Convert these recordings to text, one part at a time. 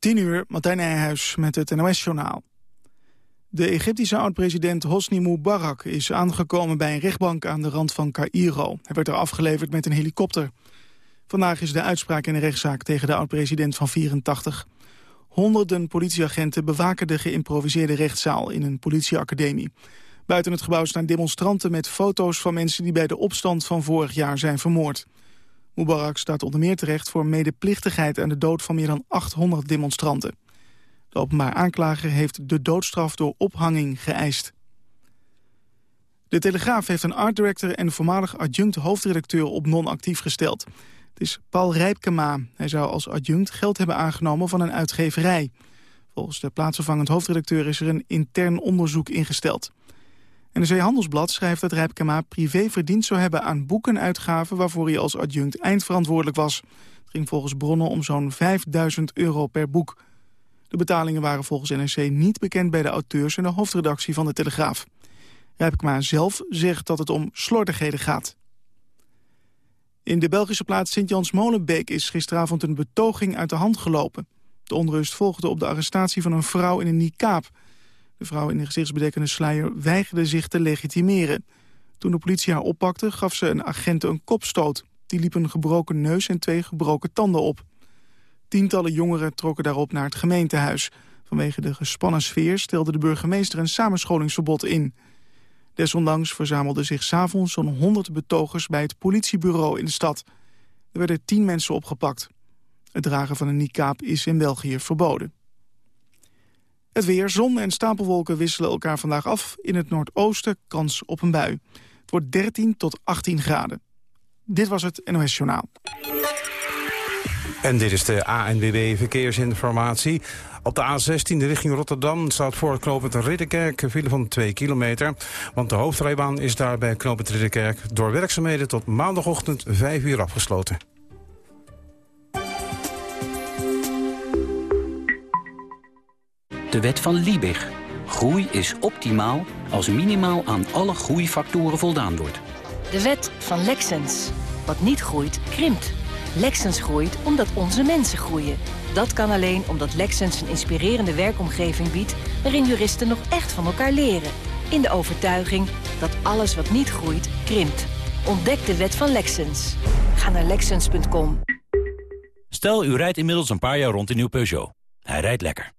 10 uur, Martijn Nijhuis met het NOS-journaal. De Egyptische oud-president Hosni Mubarak is aangekomen bij een rechtbank aan de rand van Cairo. Hij werd er afgeleverd met een helikopter. Vandaag is de uitspraak in de rechtszaak tegen de oud-president van 84. Honderden politieagenten bewaken de geïmproviseerde rechtszaal in een politieacademie. Buiten het gebouw staan demonstranten met foto's van mensen die bij de opstand van vorig jaar zijn vermoord. Mubarak staat onder meer terecht voor medeplichtigheid aan de dood van meer dan 800 demonstranten. De openbaar aanklager heeft de doodstraf door ophanging geëist. De Telegraaf heeft een art director en voormalig adjunct hoofdredacteur op non-actief gesteld. Het is Paul Rijpkema. Hij zou als adjunct geld hebben aangenomen van een uitgeverij. Volgens de plaatsvervangend hoofdredacteur is er een intern onderzoek ingesteld. De Handelsblad schrijft dat Rijpkema privé verdiend zou hebben aan boekenuitgaven waarvoor hij als adjunct eindverantwoordelijk was. Het ging volgens bronnen om zo'n 5000 euro per boek. De betalingen waren volgens NRC niet bekend bij de auteurs en de hoofdredactie van de Telegraaf. Rijpkema zelf zegt dat het om slordigheden gaat. In de Belgische plaats Sint-Jans-Molenbeek is gisteravond een betoging uit de hand gelopen. De onrust volgde op de arrestatie van een vrouw in een niqab. De vrouw in de gezichtsbedekkende sluier weigerde zich te legitimeren. Toen de politie haar oppakte, gaf ze een agent een kopstoot. Die liep een gebroken neus en twee gebroken tanden op. Tientallen jongeren trokken daarop naar het gemeentehuis. Vanwege de gespannen sfeer stelde de burgemeester een samenscholingsverbod in. Desondanks verzamelden zich s'avonds zo'n 100 betogers bij het politiebureau in de stad. Er werden tien mensen opgepakt. Het dragen van een niqab is in België verboden. Het weer, zon en stapelwolken wisselen elkaar vandaag af. In het noordoosten kans op een bui. Het wordt 13 tot 18 graden. Dit was het NOS Journaal. En dit is de ANWB Verkeersinformatie. Op de A16 richting Rotterdam staat voor knooppunt Ridderkerk een file van 2 kilometer. Want de hoofdrijbaan is daar bij knooppunt Ridderkerk door werkzaamheden tot maandagochtend 5 uur afgesloten. De wet van Liebig. Groei is optimaal als minimaal aan alle groeifactoren voldaan wordt. De wet van Lexens. Wat niet groeit, krimpt. Lexens groeit omdat onze mensen groeien. Dat kan alleen omdat Lexens een inspirerende werkomgeving biedt... waarin juristen nog echt van elkaar leren. In de overtuiging dat alles wat niet groeit, krimpt. Ontdek de wet van Lexens. Ga naar Lexens.com. Stel, u rijdt inmiddels een paar jaar rond in uw Peugeot. Hij rijdt lekker.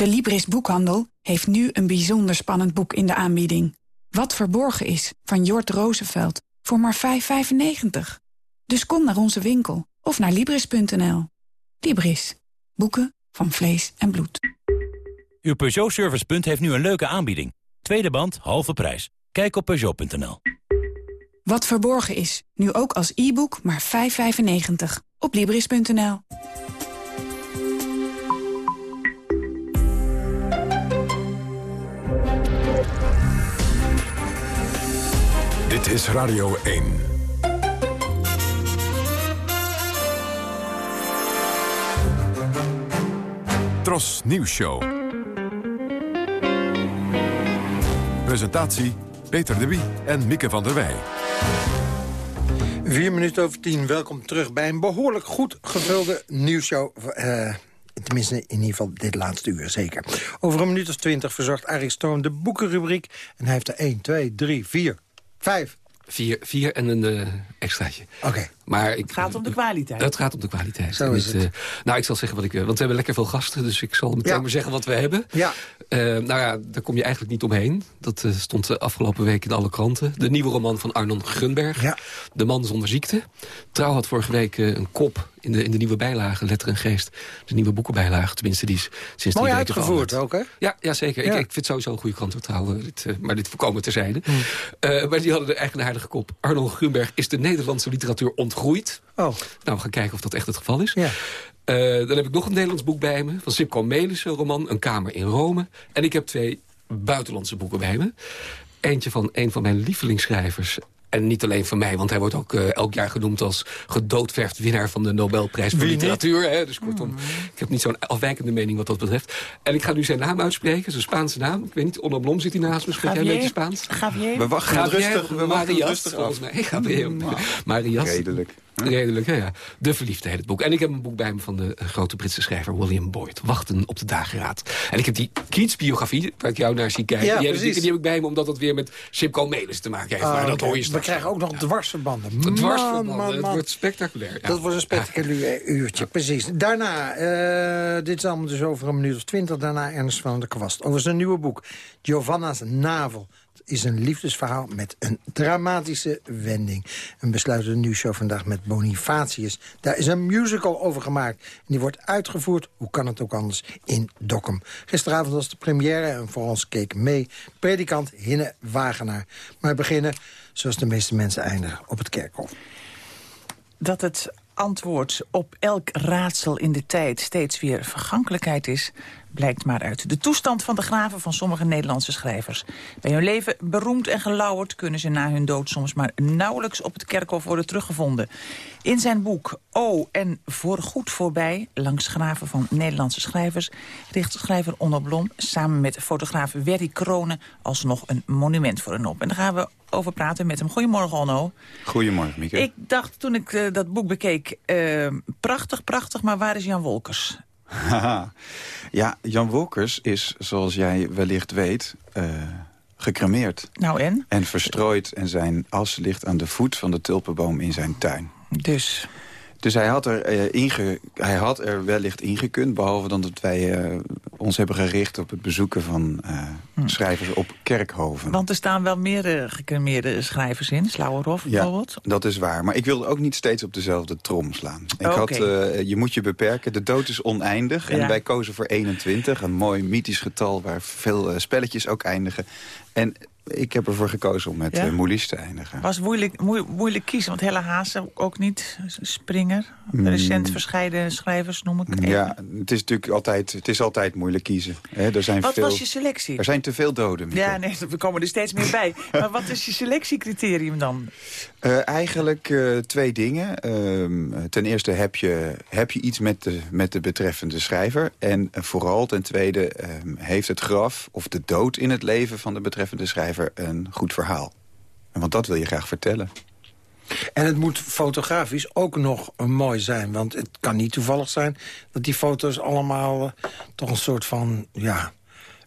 De Libris Boekhandel heeft nu een bijzonder spannend boek in de aanbieding. Wat verborgen is, van Jort Roosevelt, voor maar 5,95. Dus kom naar onze winkel of naar Libris.nl. Libris. Boeken van vlees en bloed. Uw Peugeot Servicepunt heeft nu een leuke aanbieding. Tweede band, halve prijs. Kijk op Peugeot.nl. Wat verborgen is, nu ook als e-book maar 5,95. Op Libris.nl. Dit is Radio 1. Tros Nieuws Show. Presentatie Peter de Wie en Mieke van der Wij. Vier minuten over tien, welkom terug bij een behoorlijk goed gevulde nieuwsshow. Uh, tenminste, in ieder geval dit laatste uur, zeker. Over een minuut of twintig verzorgt Arie Storm de boekenrubriek. En hij heeft er 1, 2, 3, 4, 5 Vier, vier en een uh, extraatje. Oké. Maar ik, het gaat om de kwaliteit. Het gaat om de kwaliteit. Zo is het. Uh, nou, ik zal zeggen wat ik... Want we hebben lekker veel gasten, dus ik zal meteen maar zeggen wat we hebben. Ja. Uh, nou ja, daar kom je eigenlijk niet omheen. Dat uh, stond de afgelopen week in alle kranten. De nieuwe roman van Arnon Grunberg. Ja. De man zonder ziekte. Trouw had vorige week een kop in de, in de nieuwe bijlage, Letter en Geest. De nieuwe boekenbijlage, tenminste die is sinds Mooi drie weken uitgevoerd ook, hè? Ja, ja zeker. Ja. Ik, ik vind het sowieso een goede krant. Dit, uh, maar dit voorkomen terzijde. Uh, maar die hadden de eigenaardige kop. Arnold Grunberg is de Nederlandse literatuur ontgroeid. Oh. Nou, we gaan kijken of dat echt het geval is. Ja. Uh, dan heb ik nog een Nederlands boek bij me. Van Sipko Melissen, roman Een Kamer in Rome. En ik heb twee buitenlandse boeken bij me. Eentje van een van mijn lievelingsschrijvers. En niet alleen van mij, want hij wordt ook uh, elk jaar genoemd als gedoodverfd winnaar van de Nobelprijs voor literatuur. Hè? Dus kortom, mm. ik heb niet zo'n afwijkende mening wat dat betreft. En ik ga nu zijn naam uitspreken, zijn Spaanse naam. Ik weet niet, Onder Blom zit hij naast me, spreekt jij een beetje Spaans? Javier? We wachten Javier, rustig, we wachten rustig volgens mij. Javier, Marias. Redelijk. Redelijk, ja, ja. De Verliefde heet het boek. En ik heb een boek bij me van de grote Britse schrijver William Boyd. Wachten op de dageraad. En ik heb die Keats-biografie, waar ik jou naar zie kijken. Ja, die, precies. die heb ik bij me omdat het weer met Simco Melis te maken heeft. Ah, maar dat hoor je We straks. krijgen ook nog dwarsverbanden. Dwarsverbanden. Man, wordt spectaculair. Dat wordt een spectaculair uurtje, precies. Daarna, eh, dit is allemaal dus over een minuut of twintig... daarna Ernst van der Kwast. Over zijn nieuwe boek, Giovanna's Navel. Is een liefdesverhaal met een dramatische wending. En besluiten de nieuwsshow vandaag met Bonifatius. Daar is een musical over gemaakt. En die wordt uitgevoerd, hoe kan het ook anders, in Dokkum. Gisteravond was de première en voor ons keek mee... predikant Hinne Wagenaar. Maar beginnen, zoals de meeste mensen eindigen, op het kerkhof. Dat het antwoord op elk raadsel in de tijd steeds weer vergankelijkheid is... blijkt maar uit de toestand van de graven van sommige Nederlandse schrijvers. Bij hun leven beroemd en gelauwerd kunnen ze na hun dood soms maar nauwelijks op het kerkhof worden teruggevonden. In zijn boek O en voorgoed voorbij, langs graven van Nederlandse schrijvers... richt schrijver Onno Blom samen met fotograaf Werry Kronen alsnog een monument voor hen op. En daar gaan we over praten met hem. Goedemorgen, Onno. Goedemorgen, Mieke. Ik dacht toen ik eh, dat boek bekeek, eh, prachtig, prachtig, maar waar is Jan Wolkers? Haha. ja, Jan Wolkers is, zoals jij wellicht weet, eh, gecremeerd. Nou en? En verstrooid en zijn as ligt aan de voet van de tulpenboom in zijn tuin. Dus, Dus hij had er, eh, inge, hij had er wellicht ingekund... behalve dan dat wij eh, ons hebben gericht op het bezoeken van eh, schrijvers op kerkhoven. want er staan wel meer uh, gecremeerde schrijvers in, Slauerhoff Ja, bijvoorbeeld. dat is waar. Maar ik wilde ook niet steeds op dezelfde trom slaan. Ik Oké. had, je moet je beperken. De dood is oneindig. En Ja. wij kozen voor 21. Een mooi mythisch getal waar veel spelletjes ook eindigen. En ik heb ervoor gekozen om met Ja? ja? Moulies te eindigen. Was moeilijk, moe- moeilijk kiezen, want Helle Haas ook niet. Springer, recent verscheiden schrijvers noem ik even. Mm. Ja, het is natuurlijk altijd, het is altijd moeilijk kiezen. Hè, er, zijn Wat veel, was je selectie? er zijn te veel doden. Mieke. Ja, nee, we komen er steeds meer bij. maar wat is je selectiecriterium dan? Eh, eigenlijk eh, twee dingen. Ehm, ten eerste heb je, heb je iets met de, met de betreffende schrijver. En eh, vooral ten tweede ehm, heeft het graf of de dood in het leven van de betreffende schrijver een goed verhaal. Want dat wil je graag vertellen. En het moet fotografisch ook nog mooi zijn. Want het kan niet toevallig zijn dat die foto's allemaal eh, toch een soort van ja,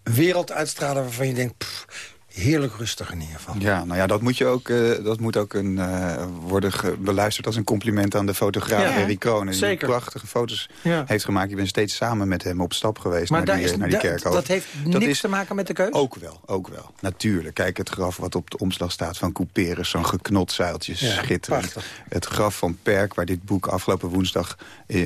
wereld uitstralen... waarvan je denkt, heerlijk rustig in ieder geval. Ja, nou ja, dat moet, je ook, eh, dat moet ook een, eh, worden beluisterd als een compliment aan de fotograaf Ja, Erik Kroon. Die zeker. prachtige foto's Ja. heeft gemaakt. Je bent steeds samen met hem op stap geweest Maar naar, daar die, is, eh, naar die dat- kerkhoven. dat heeft Dat niks is- te maken met de keus? Ook wel, ook wel. Natuurlijk. Kijk, het graf wat op de omslag staat van Couperus... zo'n geknot zeiltje, Ja, schitterend. prachtig. Het graf van Perk, waar dit boek afgelopen woensdag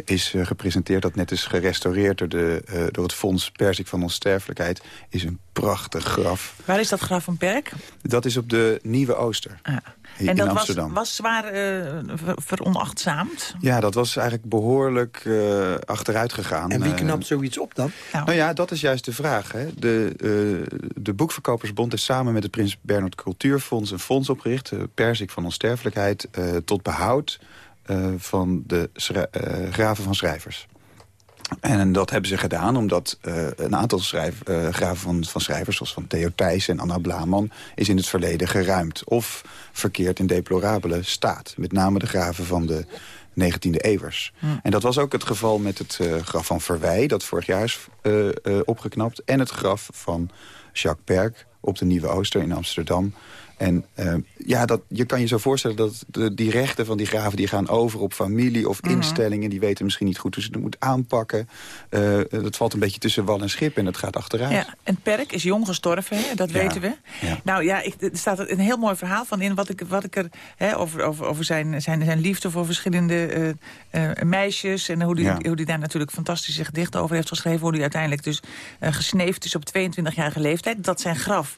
is gepresenteerd... dat net is gerestaureerd door, de, eh, door het Fonds Persik van Onsterfelijkheid... is een prachtig graf. Waar is dat graf van Perk? Dat is op de Nieuwe Ooster. Ah. in En dat was, Amsterdam. was zwaar eh, ver- veronachtzaamd? Ja, dat was eigenlijk behoorlijk eh, achteruit gegaan. En wie Eh, knapt zoiets op dan? Nou ja, dat is juist de vraag. Hè. De, eh, de Boekverkopersbond is samen met het Prins Bernhard Cultuurfonds... een fonds opgericht, uh, Persik van Onsterfelijkheid... eh, tot behoud eh, van de eh, graven van schrijvers. En dat hebben ze gedaan omdat eh, een aantal schrijf, eh, graven van, van schrijvers... zoals van Theo Thijs en Anna Blaman... is in het verleden geruimd of verkeerd in deplorabele staat. Met name de graven van de 19e eeuwers. En dat was ook het geval met het eh, graf van Verwij... dat vorig jaar is opgeknapt. En het graf van Jacques Perk op de Nieuwe Ooster in Amsterdam... En eh, ja, dat, je kan je zo voorstellen dat de, die rechten van die graven... die gaan over op familie of instellingen. Die weten misschien niet goed hoe ze het moeten aanpakken. Eh, dat valt een beetje tussen wal en schip en het gaat achteruit. Ja, en Perk is jong gestorven, hè? dat Ja, weten we. ja. Nou ja, ik, er staat een heel mooi verhaal van in... wat ik, wat ik er hè, over, over, over zijn, zijn, zijn liefde voor verschillende eh, meisjes... en hoe die, Ja. hoe die daar natuurlijk fantastische gedichten over heeft geschreven... hoe die uiteindelijk dus gesneefd is op 22-jarige leeftijd. Dat zijn graf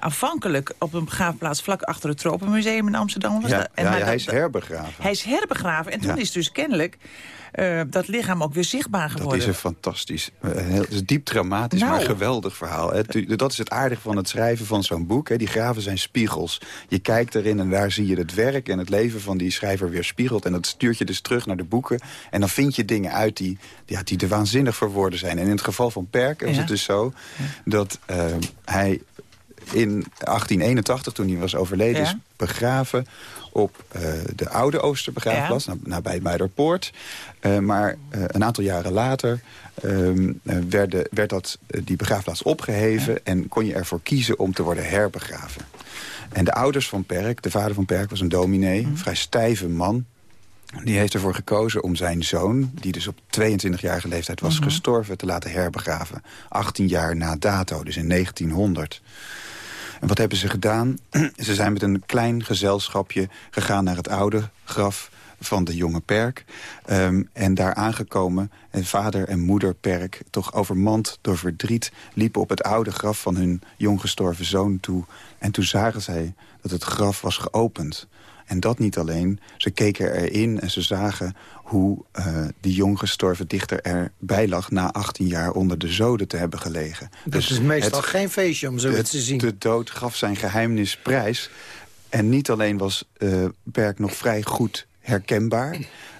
afhankelijk op een begraafplaats vlak achter het Tropenmuseum in Amsterdam. Was Ja, dat- en ja, maar hij dat- is herbegraven. Hij is herbegraven en toen Ja. is dus kennelijk eh, dat lichaam ook weer zichtbaar Dat geworden. is een fantastisch, eh, heel, is diep dramatisch, Nou. maar een geweldig verhaal. hè. Dat is het aardige van het schrijven van zo'n boek. Hè. Die graven zijn spiegels. Je kijkt erin en daar zie je het werk en het leven van die schrijver weer spiegeld. En dat stuurt je dus terug naar de boeken. En dan vind je dingen uit die, ja, die er waanzinnig voor woorden zijn. En in het geval van Perk was Ja. het dus zo dat hij in 1881, toen hij was overleden, Ja. is begraven op eh, de oude Oosterbegraafplaats, na- nabij Muiderpoort. Eh, maar eh, een aantal jaren later ehm, eh, werden, werd dat, die begraafplaats opgeheven... en kon je ervoor kiezen om te worden herbegraven. En de ouders van Perk, de vader van Perk was een dominee, een vrij stijve man... Die heeft ervoor gekozen om zijn zoon, die dus op 22-jarige leeftijd was gestorven, te laten herbegraven. 18 jaar na dato, dus in 1900. En wat hebben ze gedaan? ze zijn met een klein gezelschapje gegaan naar het oude graf van de jonge Perk. Ehm, en daar aangekomen, en vader en moeder Perk, toch overmand door verdriet... liepen op het oude graf van hun jong gestorven zoon toe. En toen zagen zij dat het graf was geopend. En dat niet alleen. Ze keken erin en ze zagen hoe eh, die jong gestorven dichter erbij lag... na 18 jaar onder de zoden te hebben gelegen. Dat is meestal het- geen feestje om zoiets te zien. de dood gaf zijn geheimnis prijs. En niet alleen was Berk nog vrij goed herkenbaar...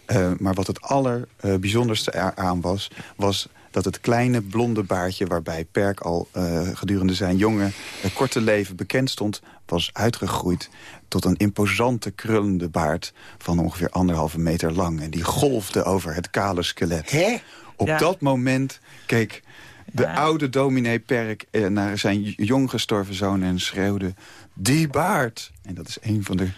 eh, maar wat het allerbijzonderste eraan was... was dat het kleine blonde baardje waarbij Perk al eh, gedurende zijn jonge, eh, korte leven bekend stond... was uitgegroeid tot een imposante krullende baard van ongeveer anderhalve meter lang. En die golfde over het kale skelet. Hè? Op Ja. dat moment keek de Ja. oude dominee Perk eh, naar zijn jong gestorven zoon en schreeuwde... Die baard! En dat is een van de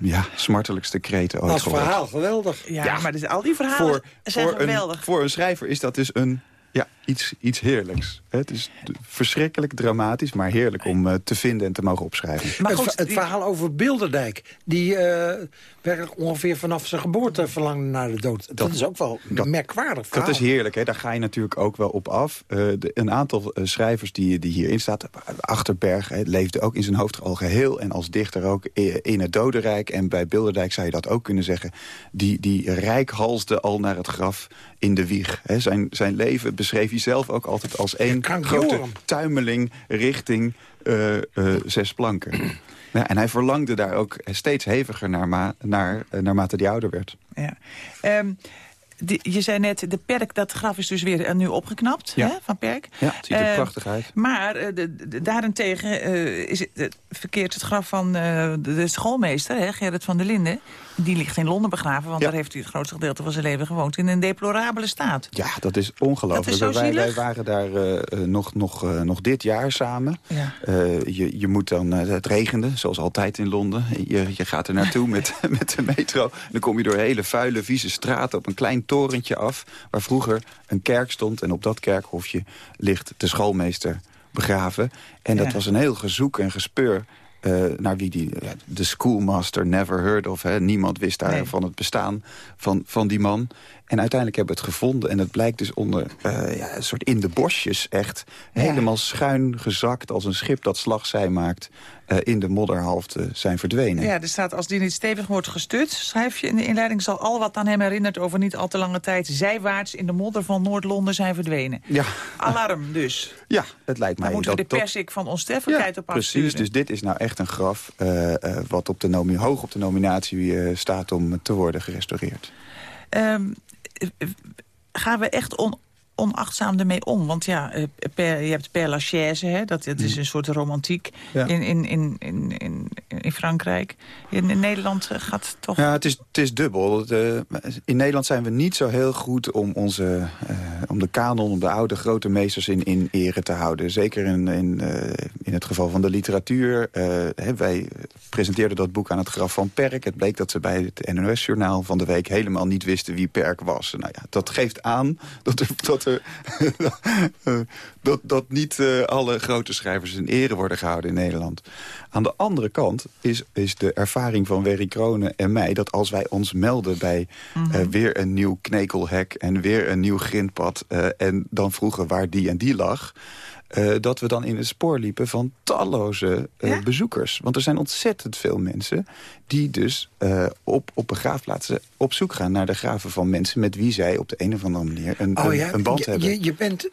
ja, smartelijkste kreten ooit Als verhaal, geweldig. Ja, Ja. maar dus al die verhalen Voor, zijn voor, geweldig. een, voor een schrijver is dat dus een, ja, iets, iets heerlijks. Het is verschrikkelijk dramatisch, maar heerlijk om eh, te vinden en te mogen opschrijven. Maar het, goed, het verhaal over Bilderdijk, die eh, werkelijk ongeveer vanaf zijn geboorte verlangde naar de dood. Dat, Dat- is ook wel dat- merkwaardig verhaal. Dat is heerlijk, hè? daar ga je natuurlijk ook wel op af. Eh, de- een aantal schrijvers die, die hierin staat, Achterberg hè, leefde ook in zijn hoofd al geheel... en als dichter ook in het dodenrijk. En bij Bilderdijk zou je dat ook kunnen zeggen. Die, die rijkhalsde al naar het graf in de wieg. Hè? Zijn, zijn leven beschreef hij zelf ook altijd als één grote tuimeling richting eh, eh, zes planken. Ja, en hij verlangde daar ook steeds heviger naar, ma naar, eh, naarmate hij ouder werd. Ja. Ehm, die- je zei net, de perk, dat graf is dus weer eh, nu opgeknapt Ja. hè, van perk. Ja, het ziet er Eh, prachtig uit. Maar eh, de, de- daarentegen eh, is het, verkeert het graf van eh, de, de schoolmeester, hè, Gerrit van der Linden. Die ligt in Londen begraven, want Ja. daar heeft hij het grootste gedeelte van zijn leven gewoond. In een deplorabele staat. Ja, dat is ongelooflijk. Dat is wij, wij waren daar eh, eh, nog, nog, eh, nog dit jaar samen. Ja. Je, je moet dan, het regende, zoals altijd in Londen. Je, je gaat er naartoe met, met de metro. En dan kom je door hele vuile, vieze straten op een klein torentje af... waar vroeger een kerk stond. En op dat kerkhofje ligt de schoolmeester begraven. En dat Ja. was een heel gezoek en gespeur... eh, naar wie die, ja, de schoolmaster never heard of. Hè. Niemand wist daar Nee. van het bestaan van, van die man. En uiteindelijk hebben we het gevonden. En het blijkt dus onder eh, ja, een soort in de bosjes echt. Ja. Helemaal schuin gezakt als een schip dat slagzij maakt. eh, in de modderhalfte zijn verdwenen. Ja, er staat als die niet stevig wordt gestut, schrijf je in de inleiding... zal al wat aan hem herinnert over niet al te lange tijd... zijwaarts in de modder van Noord-Londen zijn verdwenen. Ja, Alarm dus. ja het lijkt mij Daar moeten we de persik van onsterfelijkheid op afsturen. Precies, dus dit is nou echt een graf eh, wat op de hoog op de nominatie staat om te worden gerestaureerd. Eh, gaan we echt on, onachtzaam ermee om? Want ja, eh, per, je hebt Père Lachaise, hè, dat, dat is een soort romantiek Mm. Ja. in, in, in, in, in, in Frankrijk. In, in Nederland eh, gaat toch... Ja, het is, het is dubbel. De- in Nederland zijn we niet zo heel goed om, onze, eh, om de kanon, om de oude grote meesters in, in ere te houden. Zeker in, in, eh, in het geval van de literatuur. Eh, hè, wij presenteerden dat boek aan het graf van Perk. Het bleek dat ze bij het NOS-journaal van de week helemaal niet wisten wie Perk was. Nou ja, dat geeft aan dat er, dat, er, eh, dat, dat niet eh, alle grote schrijvers in ere worden gehouden in Nederland. Aan de andere kant is, is de ervaring van Werry Kronen en mij... dat als wij ons melden bij eh, weer een nieuw knekelhek... en weer een nieuw grindpad... eh, en dan vroegen waar die en die lag... eh, dat we dan in het spoor liepen van talloze eh, bezoekers. Want er zijn ontzettend veel mensen die dus uh, op, op begraafplaatsen op zoek gaan naar de graven van mensen... met wie zij op de een of andere manier een, oh, een, ja? een band je, hebben. Je, je, bent,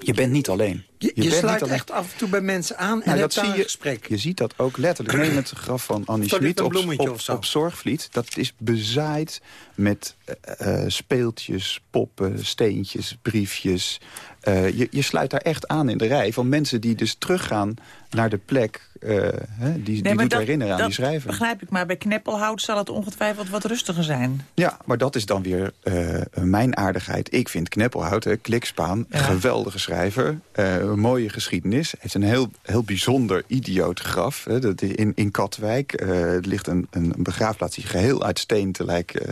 je, bent niet alleen. Je, je, sluit echt af en toe bij mensen aan en nou, hebt dat zie je, je, gesprek. Je ziet dat ook letterlijk. Neem het graf van Annie Schmid op, op, op, Zorgvliet. Dat is bezaaid met uh, speeltjes, poppen, steentjes, briefjes... Uh, je, je, sluit daar echt aan in de rij van mensen die dus teruggaan naar de plek... Uh, hè, die, nee, die doet dat, herinneren aan dat die schrijver. begrijp ik, maar bij Kneppelhout zal het ongetwijfeld wat rustiger zijn. Ja, maar dat is dan weer uh, mijn aardigheid. Ik vind Kneppelhout, hè, Klikspaan, ja. geweldige schrijver. een mooie geschiedenis. Heeft een heel, heel bijzonder idioot graf. Hè, dat in, in Katwijk er ligt een, een begraafplaats die geheel uit steen tegelijk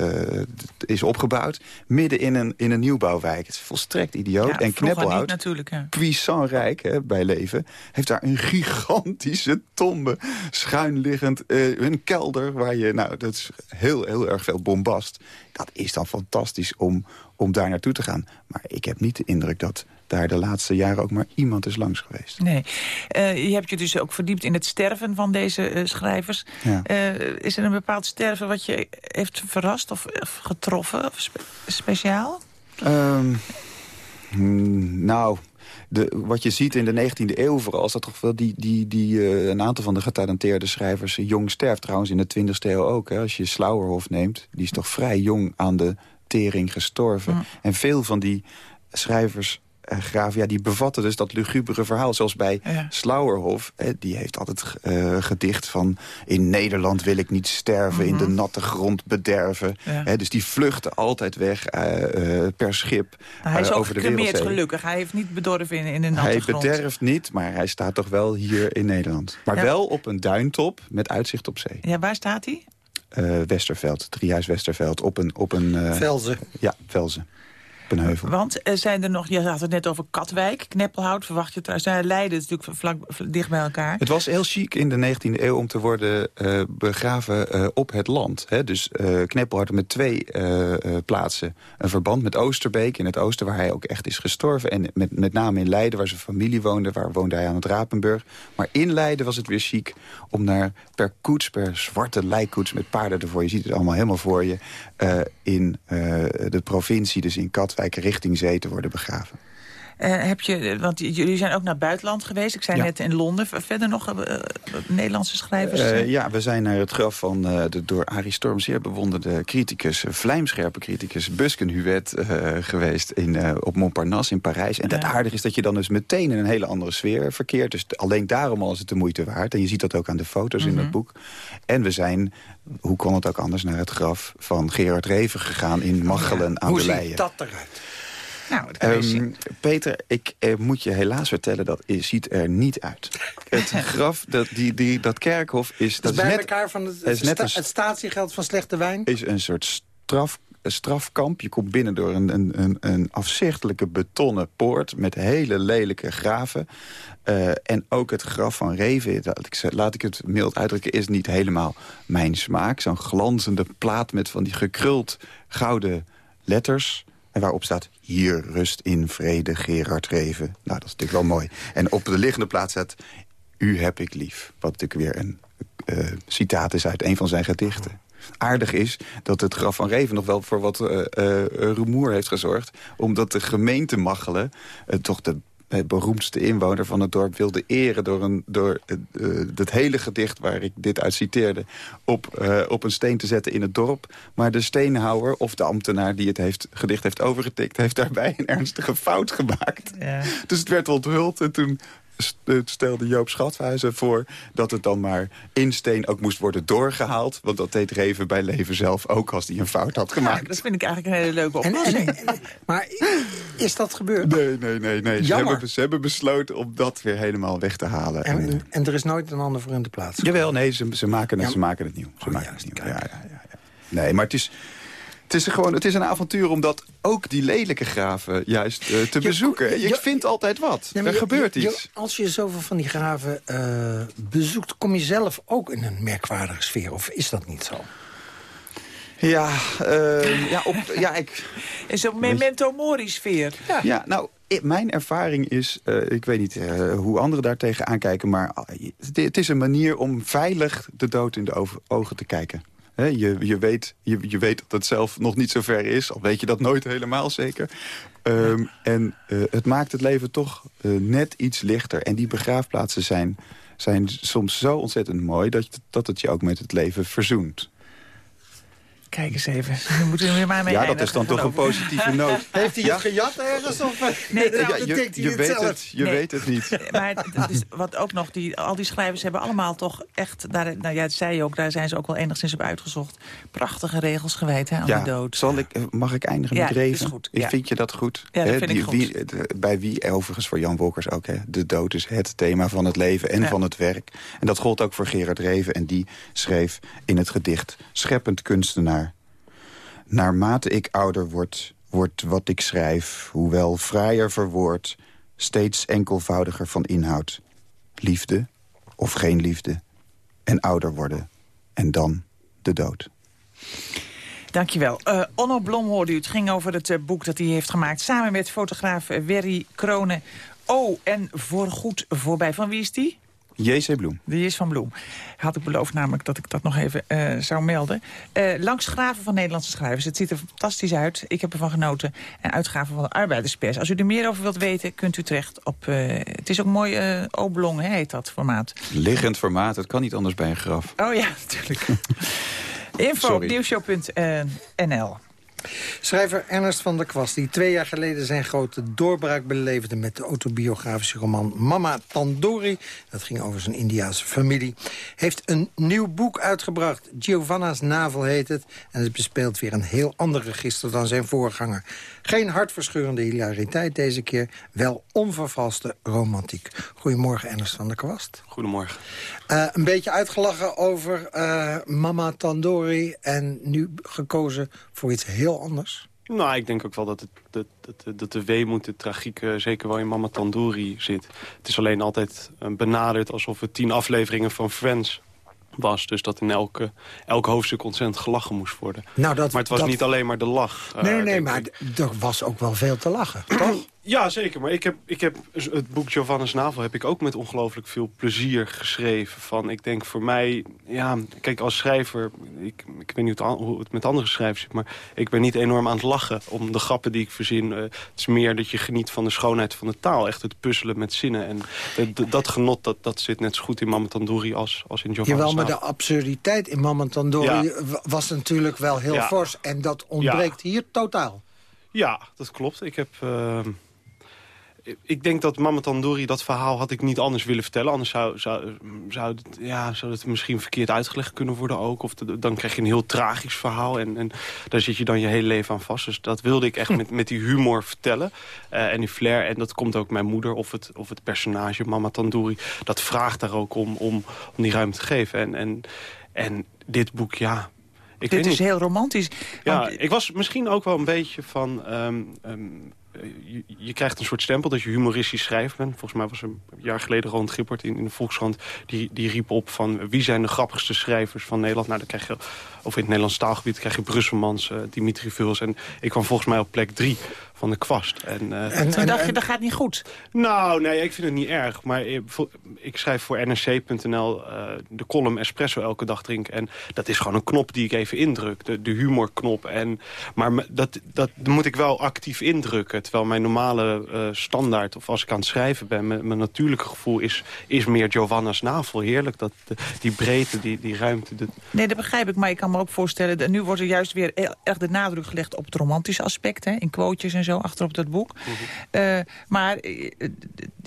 is opgebouwd. Midden in een, in een nieuwbouwwijk. Het is volstrekt idioot. Ja, en Kneppelhout, natuurlijk, ja. puissant rijk hè, bij leven... heeft daar een gigantische tombe schuin liggend. Uh, een kelder waar je... Nou, dat is heel, heel erg veel bombast. Dat is dan fantastisch om, om daar naartoe te gaan. Maar ik heb niet de indruk dat daar de laatste jaren ook maar iemand is langs geweest. Nee. Uh, je hebt je dus ook verdiept in het sterven van deze uh, schrijvers. Ja. Uh, is er een bepaald sterven wat je heeft verrast of, of getroffen? Of spe speciaal? Um, nou... De, wat je ziet in de 19e eeuw vooral... is dat toch wel die, die, die, uh, een aantal van de getalenteerde schrijvers jong sterft. Trouwens in de 20e eeuw ook. Hè. Als je Slauerhof neemt, die is toch vrij jong aan de tering gestorven. Mm. En veel van die schrijvers uh, graven, ja, die bevatten dus dat lugubere verhaal. Zoals bij ja. Slauerhof, hè, die heeft altijd uh, gedicht van... in Nederland wil ik niet sterven, Mhm. mm -hmm. in de natte grond bederven. Ja. Hè, dus die vluchten altijd weg uh, per schip hij is ook over de wereldzee. gelukkig. Hij heeft niet bedorven in, in de natte Hij grond. bederft niet, maar hij staat toch wel hier in Nederland. Maar Ja. wel op een duintop met uitzicht op zee. Ja, waar staat hij? Uh, Westerveld, Driehuis Westerveld, op een... Op een uh, Velzen. Ja, Velzen. Want uh, zijn er nog, je had het net over Katwijk, Kneppelhout, verwacht je trouwens. Nou, Leiden is natuurlijk vlak, vlak dicht bij elkaar. Het was heel chic in de 19e eeuw om te worden uh, begraven uh, op het land. Hè? Dus Kneppelhout met twee plaatsen. Een verband met Oosterbeek in het oosten, waar hij ook echt is gestorven. En met, met name in Leiden, waar zijn familie woonde. Waar woonde hij aan het Rapenburg. Maar in Leiden was het weer chic om naar per koets, per zwarte lijkkoets met paarden ervoor. Je ziet het allemaal helemaal voor je. in de provincie, dus in Katwijk, richting zee te worden begraven. Uh, heb je, want jullie zijn ook naar het buitenland geweest. Ik zei Ja. net in Londen. Verder nog uh, Nederlandse schrijvers? Uh, ja, we zijn naar het graf van de door Arie Storm zeer bewonderde criticus... vlijmscherpe criticus Busken Huet geweest in, op Montparnasse in Parijs. En het Ja. aardige is dat je dan dus meteen in een hele andere sfeer verkeert. Dus alleen daarom al is het de moeite waard. En je ziet dat ook aan de foto's in Mhm. het boek. En we zijn, hoe kon het ook anders, naar het graf van Gerard Reven gegaan... in Machelen aan Hoe de ziet Leyen. dat eruit? Nou, dat Ehm. Peter, ik eh, moet je helaas vertellen, dat is, ziet er niet uit. Het graf, dat, die, die, dat kerkhof is... Dat Dat is is bij net, elkaar van het, is net sta- een- het statiegeld van slechte wijn. is een soort straf, strafkamp. Je komt binnen door een, een, een, een afzichtelijke betonnen poort... met hele lelijke graven. Eh, en ook het graf van Reven, dat ik, laat ik het mild uitdrukken... is niet helemaal mijn smaak. Zo'n glanzende plaat met van die gekruld gouden letters... En waarop staat, hier rust in vrede Gerard Reven. Nou, dat is natuurlijk wel mooi. En op de liggende plaats staat, u heb ik lief. Wat natuurlijk weer een eh, citaat is uit een van zijn gedichten. Aardig is dat het graf van Reven nog wel voor wat eh, rumoer heeft gezorgd. Omdat de gemeente Machelen, toch de beroemdste inwoner van het dorp wilde eren... door, een, door eh, eh, het hele gedicht waar ik dit uit citeerde... Op, eh, op een steen te zetten in het dorp. Maar de steenhouwer of de ambtenaar die het heeft, gedicht heeft overgetikt... heeft daarbij een ernstige fout gemaakt. Ja. Dus het werd onthuld en toen stelde Joop Schathuizen voor... dat het dan maar in steen ook moest worden doorgehaald. Want dat deed Reven bij leven zelf ook als hij een fout had Ja, gemaakt. dat vind ik eigenlijk een hele leuke oplossing. en, en- maar is dat gebeurd? Nee, nee, nee. nee. Ze, hebben, ze hebben besloten om dat weer helemaal weg te halen. En, En, en er is nooit een ander voor in de plaats. jawel, nee, ze, ze, maken het, Ja. ze maken het nieuw. Ze Oh, maken juist, het nieuw. ja, ja, ja. Nee, maar het is... Het is, gewoon, het is een avontuur omdat ook die lelijke graven juist eh, te Je- bezoeken. Je, je- vindt altijd wat. Nee, er je- gebeurt iets. als je zoveel van die graven eh, bezoekt... kom je zelf ook in een merkwaardige sfeer? Of is dat niet zo? Ja, eh, ja, op, ja, ik, In zo'n memento mori sfeer. Ja, nou, mijn ervaring is, uh, ik weet niet uh, hoe anderen daar tegen aankijken... maar het, het, is een manier om veilig de dood in de ogen te kijken. Je, je, weet, je, je weet dat het zelf nog niet zo ver is, al weet je dat nooit helemaal zeker. Um, en uh, het maakt het leven toch net iets lichter. En die begraafplaatsen zijn, zijn soms zo ontzettend mooi... Dat, dat het je ook met het leven verzoent. Kijk eens even. We moeten er maar mee Ja, dat is dan toch een positieve noot. Heeft hij het gejat ergens? Of, eh? nee, nou, ja, je, je weet zelf. het, je weet het niet. Maar is wat ook nog, die, al die schrijvers hebben allemaal toch echt... Daar, nou ja, dat zei je ook, daar zijn ze ook wel enigszins op uitgezocht. Prachtige regels gewijd hè, aan ja, de dood. Zal ik, eh, mag ik eindigen met Reven? Is goed. Ja. Vind je dat goed? Ja, dat vind die, ik goed. Wie, bij wie, overigens voor Jan Wolkers ook, hè, de dood is het thema van het leven en van het werk. En dat gold ook voor Gerard Reven. En die schreef in het gedicht Scheppend kunstenaar Naarmate ik ouder word, wordt wat ik schrijf, hoewel fraaier verwoord... steeds enkelvoudiger van inhoud. Liefde of geen liefde. En ouder worden. En dan de dood. Dankjewel. Uh, Onno Blom hoorde u. Het ging over het uh, boek dat hij heeft gemaakt... samen met fotograaf Werry Kronen. Oh, en voorgoed voorbij. Van wie is die? J.C. Bloem. Die is van Bloem. Had ik beloofd namelijk dat ik dat nog even uh, zou melden. Uh, langs graven van Nederlandse schrijvers. Het ziet er fantastisch uit. Ik heb ervan genoten. En uitgaven van de arbeiderspers. Als u er meer over wilt weten, kunt u terecht op... Uh, het is ook mooi, oblong heet dat formaat. Liggend formaat, het kan niet anders bij een graf. Oh ja, natuurlijk. Info, nieuwshow.nl Schrijver Ernest van der Kwast, die twee jaar geleden zijn grote doorbraak beleefde... met de autobiografische roman Mama Tandori, dat ging over zijn Indiaanse familie... heeft een nieuw boek uitgebracht. Giovanna's Navel heet het. En het bespeelt weer een heel ander register dan zijn voorganger. Geen hartverscheurende hilariteit deze keer, wel onvervalste romantiek. Goedemorgen, Ernest van der Kwast. Goedemorgen. Uh, een beetje uitgelachen over uh, Mama Tandori en nu gekozen voor iets heel anders. Nou, ik denk ook wel dat, het, dat, dat, dat de weemoed, de tragiek, uh, zeker wel in Mama Tandori zit. Het is alleen altijd benaderd alsof het tien afleveringen van Friends was. Dus dat in elke, elk hoofdstuk ontzettend gelachen moest worden. Nou, dat, maar het was dat... niet alleen maar de lach. Nee, nee, maar er was ook wel veel te lachen, toch? Ja, zeker. Maar ik heb, ik heb het boek Giovanna's Navel heb ik ook met ongelooflijk veel plezier geschreven. Van, ik denk voor mij, ja, kijk als schrijver, ik, ik weet niet hoe het met andere schrijvers zit, maar ik ben niet enorm aan het lachen om de grappen die ik verzin. Uh, het is meer dat je geniet van de schoonheid van de taal, echt het puzzelen met zinnen. En dat genot, dat, dat zit net zo goed in Mama Tandoori als, als in Giovanna's Jawel, maar de absurditeit in Mama Tandoori ja. was natuurlijk wel heel ja. fors. En dat ontbreekt ja. hier totaal. Ja, dat klopt. Ik heb... Uh, ik denk dat Mama Tandoori, dat verhaal had ik niet anders willen vertellen. Anders zou, zou, zou, het, ja, zou het misschien verkeerd uitgelegd kunnen worden ook. Of de, dan krijg je een heel tragisch verhaal. En, en daar zit je dan je hele leven aan vast. Dus dat wilde ik echt met, met die humor vertellen. Uh, en die flair. En dat komt ook mijn moeder of het, of het personage Mama Tandoori. Dat vraagt daar ook om, om, om die ruimte te geven. En, en, en dit boek, ja... Ik dit is niet. heel romantisch. Ja, want... ik was misschien ook wel een beetje van... Um, um, je, je, krijgt een soort stempel dat je humoristisch schrijft bent. Volgens mij was een jaar geleden Ron Gippert in, in de Volkskrant... Die, die riep op van wie zijn de grappigste schrijvers van Nederland. Nou, dan krijg je, of in het Nederlands taalgebied krijg je Brusselmans, uh, Dimitri Vuls. En ik kwam volgens mij op plek drie van de kwast. En, uh, en toen dacht je, dat gaat niet goed? Nou, nee, ik vind het niet erg. Maar ik, ik schrijf voor nrc.nl uh, de column Espresso elke dag drinken. En dat is gewoon een knop die ik even indruk. De, de humorknop. En, maar dat, dat moet ik wel actief indrukken. Terwijl mijn normale uh, standaard, of als ik aan het schrijven ben... mijn, mijn natuurlijke gevoel is, is meer Giovanna's navel. Heerlijk, dat, de, die breedte, die, die ruimte. De... Nee, dat begrijp ik. Maar ik kan me ook voorstellen... Nu wordt er juist weer echt de nadruk gelegd op het romantische aspect. Hè, in quotejes en zo, achterop dat boek. Mm -hmm. uh, maar uh,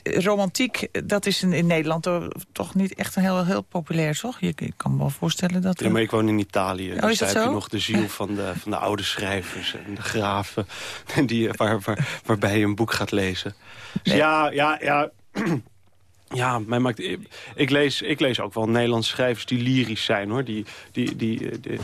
romantiek, dat is in, in Nederland toch niet echt een heel, heel populair, toch? Je, ik kan me wel voorstellen dat... Ja, maar ik woon in Italië. Oh, dus is dat daar heb je nog de ziel van de, van de oude schrijvers en de graven... Die, waar, waar, waarbij je een boek gaat lezen. Dus nee. ja, ja, ja... Ja, mij maakt, ik, lees, ik lees ook wel Nederlandse schrijvers die lyrisch zijn, hoor. Die, die, die, die,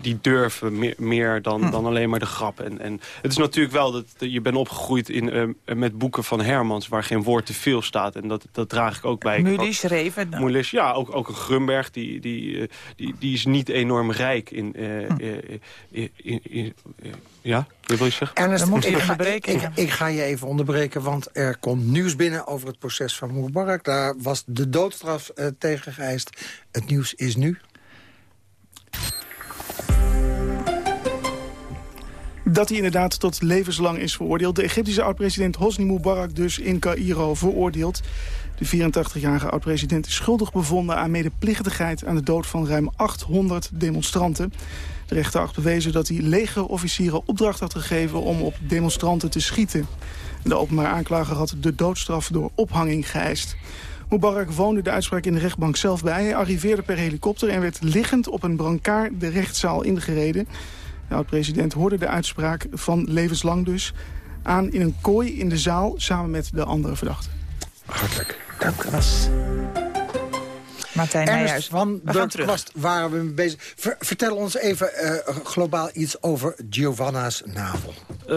die durven meer, meer dan, hm. dan alleen maar de grap. En, en het is natuurlijk wel dat je bent opgegroeid in, uh, met boeken van Hermans... waar geen woord te veel staat. En dat, dat draag ik ook bij. Mulisch, Reven. Mulisch, ja, ook, ook een Grunberg. Die, die, uh, die, die is niet enorm rijk in... Uh, hm. ja? Wil je zeggen? Ernest, We moeten ik, ga, onderbreken, ik, ja. ik ga je even onderbreken, want er komt nieuws binnen over het proces van Mubarak. Daar was de doodstraf eh, tegen geëist. Het nieuws is nu. Dat hij inderdaad tot levenslang is veroordeeld. De Egyptische oud-president Hosni Mubarak dus in Cairo veroordeeld. De 84-jarige oud-president is schuldig bevonden aan medeplichtigheid... aan de dood van ruim 800 demonstranten. De rechter acht bewezen dat hij legerofficieren opdracht had gegeven... om op demonstranten te schieten. De openbaar aanklager had de doodstraf door ophanging geëist. Mubarak woonde de uitspraak in de rechtbank zelf bij. Hij arriveerde per helikopter en werd liggend op een brancard de rechtszaal ingereden. De oud-president hoorde de uitspraak van levenslang dus aan in een kooi in de zaal samen met de andere verdachten. Hartelijk dank. Was Martijn Ernst Nijhuis. van We gaan der terug. Kwast waren we mee bezig. Ver- vertel ons even eh, globaal iets over Giovanna's navel. Eh,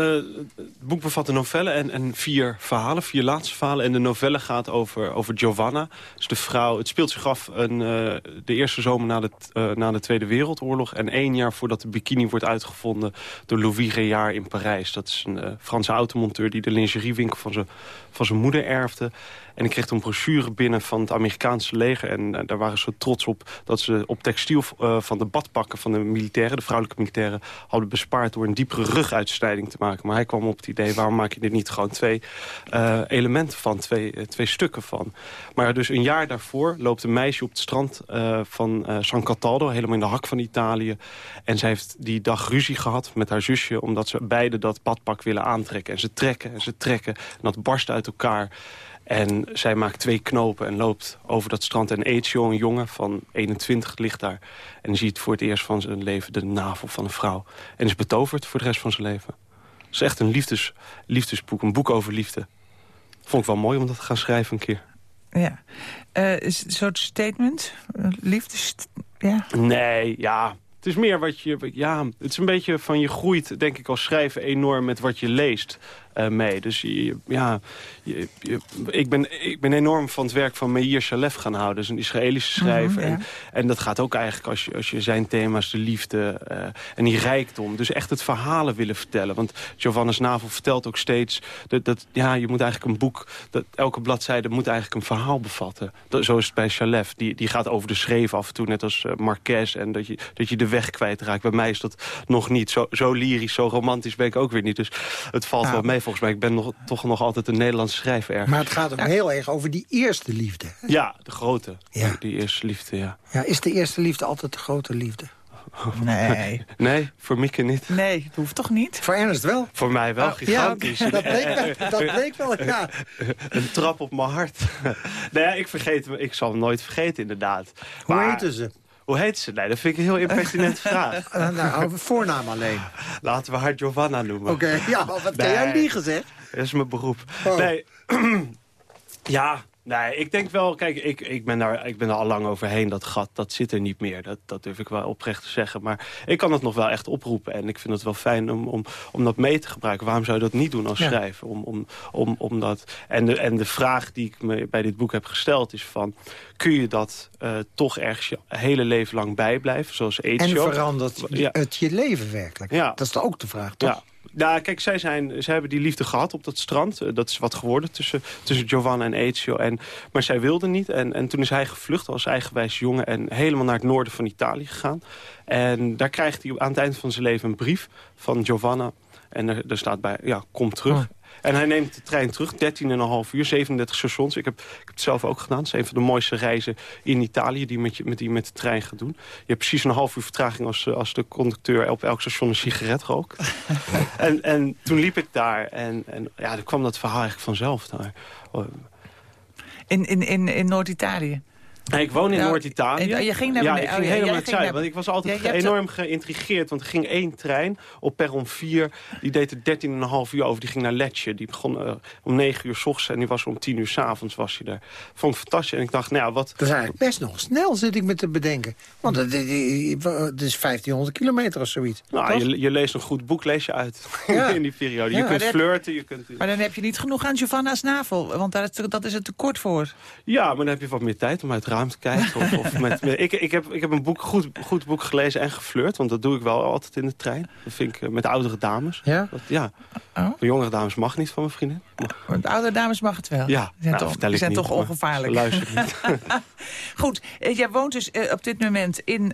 het boek bevat een novelle en, en vier verhalen, vier laatste verhalen. En de novelle gaat over, over Giovanna. Dus de vrouw, het speelt zich af een, eh, de eerste zomer na de, eh, na de Tweede Wereldoorlog. En één jaar voordat de bikini wordt uitgevonden door Louis Réard in Parijs. Dat is een eh, Franse automonteur die de lingeriewinkel van zijn van zijn moeder erfde. En ik kreeg een brochure binnen van het Amerikaanse leger. En eh, daar waren ze trots op dat ze op textiel eh, van de badpakken van de militairen... de vrouwelijke militairen, hadden bespaard... door een diepere ruguitsnijding te maken. Maar hij kwam op het idee, waarom maak je er niet gewoon twee eh, elementen van... Twee, twee stukken van. Maar dus een jaar daarvoor loopt een meisje op het strand van San Cataldo... helemaal in de hak van Italië. En zij heeft die dag ruzie gehad met haar zusje... omdat ze beide dat badpak willen aantrekken. En ze trekken en ze trekken. En dat barst uit elkaar. En zij maakt twee knopen en loopt over dat strand. En Ezio, een jongen van 21, ligt daar. En ziet voor het eerst van zijn leven de navel van een vrouw. En is betoverd voor de rest van zijn leven. Het is echt een liefdes, liefdesboek, een boek over liefde. Vond ik wel mooi om dat te gaan schrijven een keer. Ja. Eh, is het een soort statement? Eh, Liefdes... Ja. Nee, ja. Het is meer wat je... Ja, het is een beetje van je groeit, denk ik, als schrijver enorm met wat je leest eh, mee. Dus je, ja, je, je- ik, ben, ik ben enorm van het werk van Meir Shalef gaan houden. Is een Israëlische schrijver. Mhm, ja. en, en dat gaat ook eigenlijk als je, als je zijn thema's, de liefde eh, en die rijkdom. Dus echt het verhalen willen vertellen. Want Giovanna's Navel vertelt ook steeds... Dat, dat, ja, je moet eigenlijk een boek... Dat, elke bladzijde moet eigenlijk een verhaal bevatten. Dat, zo is het bij Shalef. Die, die gaat over de schreef af en toe, net als eh, Marquez. En dat je, dat je de weg kwijtraakt. Bij mij is dat nog niet. Zo, zo lyrisch, zo romantisch ben ik ook weer niet. Dus het valt Nou. wel mee volgens mij. Ik ben nog, toch nog altijd een Nederlandse schrijver ergens. Maar het gaat ook heel erg over die eerste liefde. Ja, de grote. Ja. Die, eerste liefde, ja. Ja, is de eerste liefde altijd de grote liefde? Nee. Nee, voor Mieke niet. Nee, dat hoeft toch niet? Voor Ernst wel. Voor mij wel, Oh, ja, gigantisch. Dat bleek wel, dat bleek wel ja. Een trap op mijn hart. nou ja, ik, vergeet, ik zal hem nooit vergeten, inderdaad. Hoe Maar- heten ze? Hoe heet ze? Nee, dat vind ik een heel impertinente vraag. Eh, nou, voornaam alleen. Laten we haar Giovanna noemen. Oké, ja, wat kan Nee. jij liegen, zeg? Dat is mijn beroep. Oh. Nee, ja, nee, ik denk wel... Kijk, ik, ik, ben daar, ik ben er al lang overheen. Dat gat, dat zit er niet meer. Dat, dat durf ik wel oprecht te zeggen. Maar ik kan het nog wel echt oproepen. En ik vind het wel fijn om, om, om dat mee te gebruiken. Waarom zou je dat niet doen als Ja. schrijver? Om, om, om, om dat, en, de, en de vraag die ik me bij dit boek heb gesteld is van... kun je dat eh, toch ergens je hele leven lang bijblijven? Zoals En Ezio? verandert Ja. het je leven werkelijk? Ja. Dat is ook de vraag, toch? Ja. Nou, kijk, zij, zijn, zij hebben die liefde gehad op dat strand. Eh, Dat is wat geworden tussen, tussen Giovanna en Ezio. En, maar zij wilde niet. En, en toen is hij gevlucht als eigenwijs jongen... en helemaal naar het noorden van Italië gegaan. En daar krijgt hij aan het eind van zijn leven een brief van Giovanna. En er, er staat bij, ja, kom terug. Oh. En hij neemt de trein terug, 13,5 uur, 37 stations. Ik heb, ik heb het zelf ook gedaan. Het is een van de mooiste reizen in Italië die met, je, met, die met de trein gaat doen. Je hebt precies een half uur vertraging als, eh, als de conducteur op elk station een sigaret rookt. en, en toen liep ik daar en, en ja, dan kwam dat verhaal eigenlijk vanzelf daar. Oh, In, in, in, in Noord-Italië. Ik woon in Ja, Noord-Italië. en- je ging naar Ja, ik ging Oh, ja, helemaal jij naar het ging zuiden. naar- Want ik was altijd Ja, enorm geïntrigeerd. Want er ging één trein op perron 4. Die deed er 13,5 uur over. Die ging naar Letje. Die begon eh, om 9 uur s ochtends. En die was om 10 uur s avonds was je daar. Vond ik fantastisch. En ik dacht, nou ja, wat... Dat is eigenlijk best nog snel, zit ik me te bedenken. Want het, is 1500 kilometer of zoiets. Nou, je, je leest een goed boek, lees je uit Ja. in die periode. Je kunt flirten, je kunt... Maar dan heb je niet genoeg aan Giovanna's navel. Want daar is, dat is het tekort voor. Ja, maar dan heb je wat meer tijd om uit kijkt. Of, of met, ik, ik, heb, ik heb een boek, goed, goed boek gelezen en geflirt. Want dat doe ik wel altijd in de trein. Dat vind ik eh, met oudere dames. Ja? Dat, ja. Oh. Voor jongere dames mag niet van mijn vriendin. Met de oude dames mag het wel. Ja, die zijn, nou, toch, vertel die ik zijn niet, toch maar ongevaarlijk. ze luisteren niet. Goed, eh, jij woont dus eh, op dit moment in,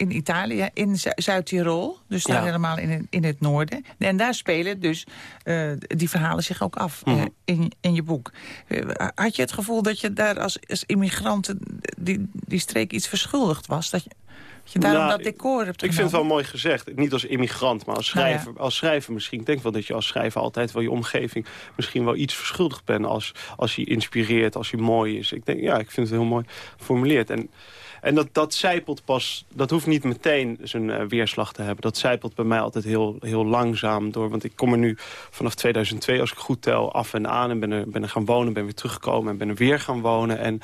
in Italië, in Zu- Zuid-Tirol. Dus daar Ja. helemaal in, het- in het noorden. En daar spelen dus eh, die verhalen zich ook af Mhm. in, in je boek. Eh, had je het gevoel dat je daar als, als immigrant die, die streek iets verschuldigd was? Dat je, dat je daarom Nou, dat decor hebt Ik vind het wel mooi gezegd. Niet als immigrant, maar als Nou ja. schrijver. Als schrijver misschien. Ik denk wel dat je als schrijver altijd wel je omgeving... misschien wel iets verschuldigd bent als, als je inspireert, als je mooi is. Ik denk, ja, ik vind het heel mooi geformuleerd. En, en dat, dat zijpelt pas... Dat hoeft niet meteen zijn eh, weerslag te hebben. Dat zijpelt bij mij altijd heel, heel langzaam door. Want ik kom er nu vanaf 2002, als ik goed tel, af en aan. En ben er, ben er gaan wonen, ben weer teruggekomen en ben er weer gaan wonen. En,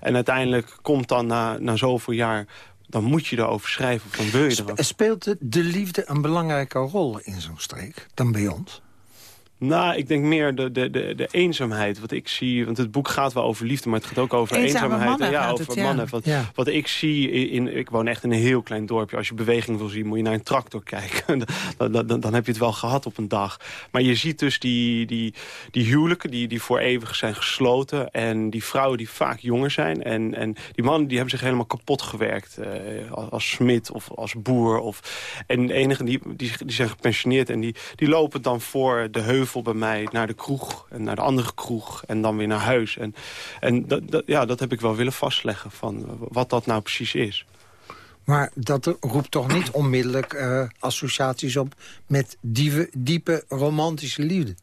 en uiteindelijk komt dan na, na zoveel jaar... dan moet je erover schrijven. Dan wil je erover Speelt de liefde een belangrijke rol in zo'n streek dan bij ons? Nou, ik denk meer de, de, de, de eenzaamheid. Wat ik zie, want het boek gaat wel over liefde, maar het gaat ook over Eenzame eenzaamheid. mannen ja, gaat over het, ja. mannen. Wat, Ja. wat ik zie, in, ik woon echt in een heel klein dorpje. Als je beweging wil zien, moet je naar een tractor kijken. dan, dan, dan heb je het wel gehad op een dag. Maar je ziet dus die, die, die huwelijken die, die voor eeuwig zijn gesloten. En die vrouwen die vaak jonger zijn. En, en die mannen die hebben zich helemaal kapot gewerkt. eh, als, als smid of als boer. Of, en de enigen die, die, die zijn gepensioneerd. En die, die lopen dan voor de heuvel bij mij naar de kroeg. En naar de andere kroeg. En dan weer naar huis. En, en dat, dat, ja, dat heb ik wel willen vastleggen. Van wat dat nou precies is. Maar dat roept toch niet onmiddellijk eh, associaties op... met diepe romantische liefde?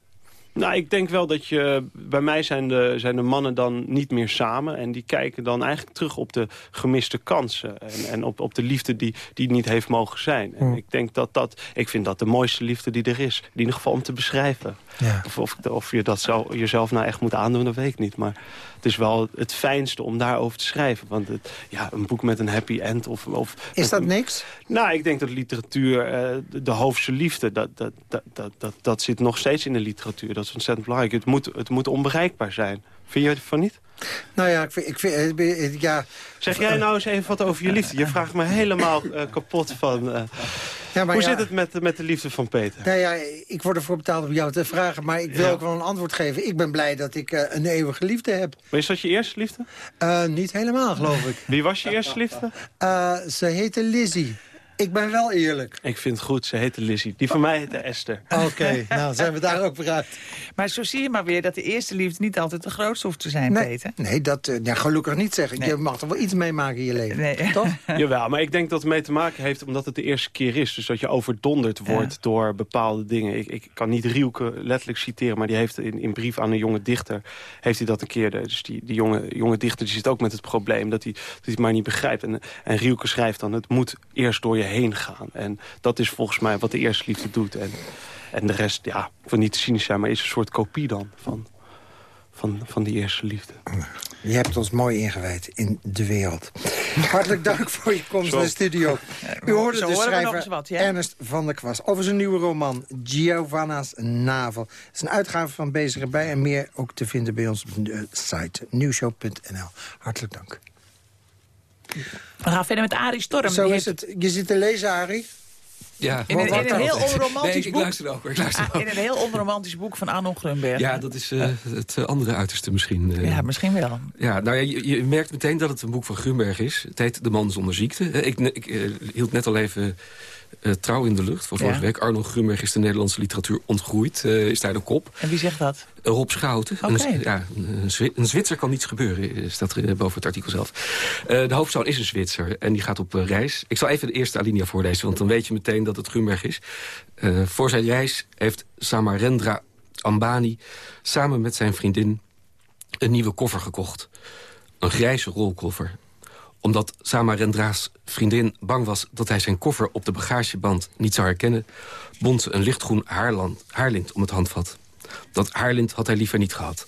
Nou, ik denk wel dat je... Bij mij zijn de, zijn de mannen dan niet meer samen. En die kijken dan eigenlijk terug op de gemiste kansen. En, en op, op de liefde die, die niet heeft mogen zijn. En ik denk dat dat... Ik vind dat de mooiste liefde die er is. In ieder geval om te beschrijven. Ja. Of, of, of je dat zo, jezelf nou echt moet aandoen, dat weet ik niet. Maar het is wel het fijnste om daarover te schrijven. Want het, ja, een boek met een happy end... Of, of Is dat een- niks? nou, ik denk dat literatuur, eh, de, de hoofdse liefde, dat, dat, dat, dat, dat, dat zit nog steeds in de literatuur. Dat is ontzettend belangrijk. Het moet, het moet onbereikbaar zijn. Vind je van niet? Nou ja, ik vind... Ik vind eh, eh, ja, Zeg jij nou eens even wat over je liefde? Je vraagt me helemaal kapot van... ja, hoe ja, zit het met, met de liefde van Peter? Nou ja, ik word ervoor betaald om jou te vragen... maar ik wil Ja. ook wel een antwoord geven. Ik ben blij dat ik eh, een eeuwige liefde heb. Maar is dat je eerste liefde? Eh, niet helemaal, geloof ik. Wie was je eerste liefde? Eh, ze heette Lizzie. Ik ben wel eerlijk. Ik vind het goed, ze heette Lizzie. Die van mij heette Esther. Oké, nou zijn we daar ook weer uit. Maar zo zie je maar weer dat de eerste liefde niet altijd de grootste hoeft te zijn, Nee, Peter. nee dat eh, ja, gelukkig niet zeggen. Nee. Je mag er wel iets meemaken in je leven. Nee. Toch? Jawel, maar ik denk dat het mee te maken heeft omdat het de eerste keer is. Dus dat je overdonderd wordt door bepaalde dingen. Ik, ik kan niet Rielke letterlijk citeren, maar die heeft in, in brief aan een jonge dichter... heeft hij dat een keer, dus die, die jonge, jonge dichter die zit ook met het probleem... dat hij, dat hij het maar niet begrijpt. En, en Rielke schrijft dan, het moet eerst door je heen gaan. En dat is volgens mij wat de eerste liefde doet. En, en de rest, ja, wil niet te cynisch zijn... maar is een soort kopie dan van, van, van die eerste liefde. Je hebt ons mooi ingewijd in de wereld. Hartelijk dank voor je komst naar de studio. U hoorde Zo de schrijver wat, ja? Ernest van der Kwast... over zijn nieuwe roman Giovanna's Navel. Het is een uitgave van Bezig erbij... en meer ook te vinden bij ons op de site nieuwshow.nl. Hartelijk dank. We gaan verder met Arie Storm. Zo is heeft het. Je zit te lezen, Arie. Ja, In een, in een heel Nee, onromantisch ik boek. luister ook. hoor, Ik luister Ah, ook. in een heel onromantisch boek van Arno Grunberg. Ja, dat is eh, het eh, andere uiterste misschien. eh. Ja, misschien wel. Ja, nou ja, je, je merkt meteen dat het een boek van Grunberg is. Het heet De Man zonder ziekte. Ik, ik hield net al even eh, Trouw in de lucht van vorige Ja. week. Arno Grunberg is de Nederlandse literatuur ontgroeid. eh, is daar de kop. En wie zegt dat? Rob Schouten. Een, ja, een, Zwi- een Zwitser kan niets gebeuren, eh, staat er boven het artikel zelf. De hoofdpersoon is een Zwitser en die gaat op reis. Ik zal even de eerste alinea voorlezen, want dan weet je meteen dat het Grunberg is. Voor zijn reis heeft Samarendra Ambani samen met zijn vriendin een nieuwe koffer gekocht. Een grijze rolkoffer omdat Samarendra's vriendin bang was dat hij zijn koffer op de bagageband niet zou herkennen... bond ze een lichtgroen haarland, haarlint om het handvat. Dat Haarlint had hij liever niet gehad.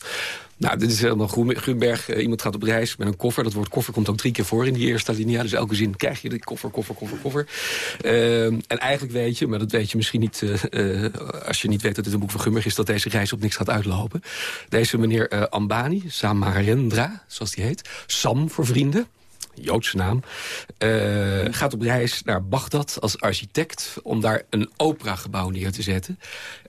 Nou, dit is helemaal goed. Gunberg, uh, iemand gaat op reis met een koffer. Dat woord koffer komt ook drie keer voor in die eerste linia. Dus elke zin krijg je de koffer, koffer, koffer, koffer. Uh, en eigenlijk weet je, maar dat weet je misschien niet... Uh, als je niet weet dat dit een boek van Gunberg is... dat deze reis op niks gaat uitlopen. Deze meneer Ambani, Samarendra, zoals die heet. Sam voor vrienden. Joodse naam, gaat op reis naar Bagdad als architect... om daar een operagebouw neer te zetten.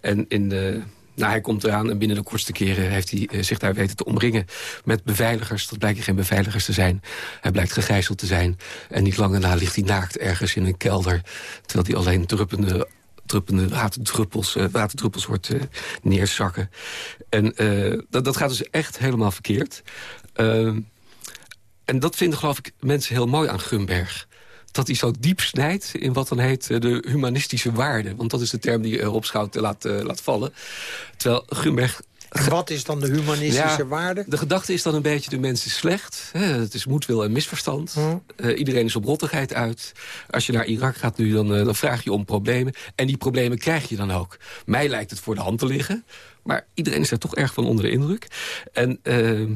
En in de nou, hij komt eraan en binnen de kortste keren heeft hij uh, zich daar weten te omringen met beveiligers. Dat blijken geen beveiligers te zijn. Hij blijkt gegijzeld te zijn. En niet lang daarna ligt hij naakt ergens in een kelder. Terwijl hij alleen druppende druppende waterdruppels, uh, waterdruppels neerzakken. En dat, dat gaat dus echt helemaal verkeerd. En dat vinden geloof ik mensen heel mooi aan Gumberg dat hij zo diep snijdt in wat dan heet eh, de humanistische waarden. Want dat is de term die Rob Schout laat, uh, laat vallen. Terwijl Gumberg wat is dan de humanistische waarde? De gedachte is dan een beetje de mens is slecht. Hè, het is moedwil en misverstand. Hm. Uh, iedereen is op rottigheid uit. Als je naar Irak gaat nu, dan, uh, dan vraag je om problemen. En die problemen krijg je dan ook. Mij lijkt het voor de hand te liggen. Maar iedereen is er toch erg van onder de indruk. En uh,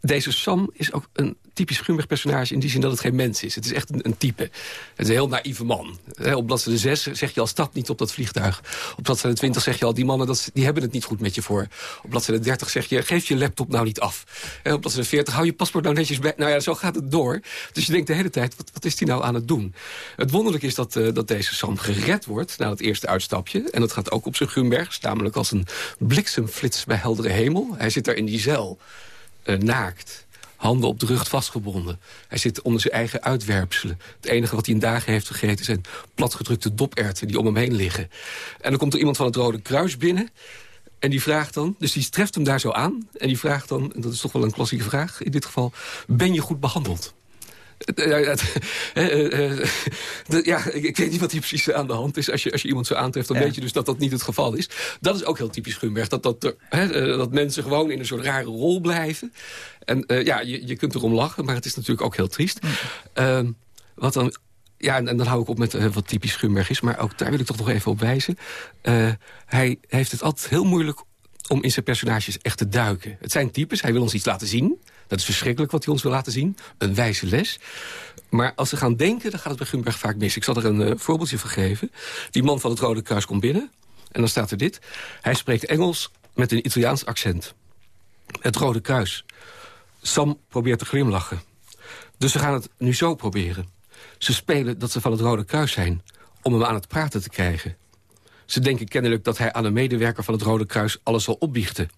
deze Sam is ook een typisch Gummig personage in die zin dat het geen mens is. Het is echt een, een type. Het is een heel naïeve man. op bladzijde 6 zeg je al stap niet op dat vliegtuig. Op bladzijde 20 zeg je al die mannen dat, die hebben het niet goed met je voor. Op bladzijde 30 zeg je geef je laptop nou niet af. op bladzijde 40 hou je paspoort nou netjes bij. Nou ja, zo gaat het door. Dus je denkt de hele tijd, wat, wat is hij nou aan het doen? Het wonderlijke is dat, uh, dat deze Sam gered wordt na het eerste uitstapje. En dat gaat ook op zijn Gumberg, namelijk als een bliksemflits bij heldere hemel. Hij zit daar in die cel, uh, naakt handen op de rug vastgebonden. Hij zit onder zijn eigen uitwerpselen. Het enige wat hij in dagen heeft gegeten zijn platgedrukte doperten die om hem heen liggen. En dan komt er iemand van het Rode Kruis binnen... En die vraagt dan, dus die treft hem daar zo aan... en die vraagt dan, en dat is toch wel een klassieke vraag in dit geval... ben je goed behandeld? Ja, ik, weet niet wat hier precies aan de hand is. Als je, als je iemand zo aantreft, dan weet je dus dat dat niet het geval is. Dat is ook heel typisch Gunberg. Dat, dat, dat mensen gewoon in een soort rare rol blijven. En uh, ja, je, je kunt erom lachen, maar het is natuurlijk ook heel triest. Uh, wat dan ja, en, en, dan hou ik op met uh, wat typisch Gunberg is. Maar ook daar wil ik toch nog even op wijzen. Uh, hij heeft het altijd heel moeilijk om in zijn personages echt te duiken. Het zijn types, hij wil ons iets laten zien. Dat is verschrikkelijk wat hij ons wil laten zien. Een wijze les. Maar als ze gaan denken, dan gaat het bij Gunberg vaak mis. Ik zal er een uh, voorbeeldje van geven. Die man van het Rode Kruis komt binnen. En dan staat er dit. Hij spreekt Engels met een Italiaans accent. Het Rode Kruis. Sam probeert te glimlachen. Dus ze gaan het nu zo proberen. Ze spelen dat ze van het Rode Kruis zijn... om hem aan het praten te krijgen. Ze denken kennelijk dat hij aan een medewerker van het Rode Kruis... alles zal opbiechten.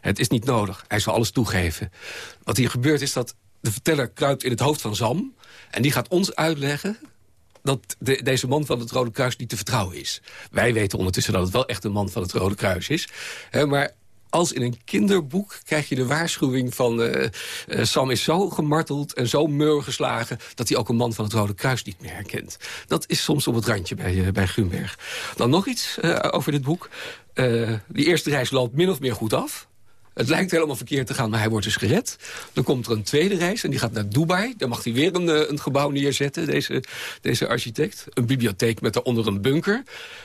Het is niet nodig. Hij zal alles toegeven. Wat hier gebeurt is dat de verteller kruipt in het hoofd van Sam... en die gaat ons uitleggen dat de, deze man van het Rode Kruis niet te vertrouwen is. Wij weten ondertussen dat het wel echt een man van het Rode Kruis is. Maar als in een kinderboek krijg je de waarschuwing van... Uh, uh, Sam is zo gemarteld en zo meur geslagen... dat hij ook een man van het Rode Kruis niet meer herkent. Dat is soms op het randje bij, uh, bij Gunberg. Dan nog iets over dit boek. die eerste reis loopt min of meer goed af. Het lijkt helemaal verkeerd te gaan, maar hij wordt dus gered. Dan komt er een tweede reis en die gaat naar Dubai. Daar mag hij weer een, een gebouw neerzetten, deze, deze architect. Een bibliotheek met daaronder een bunker.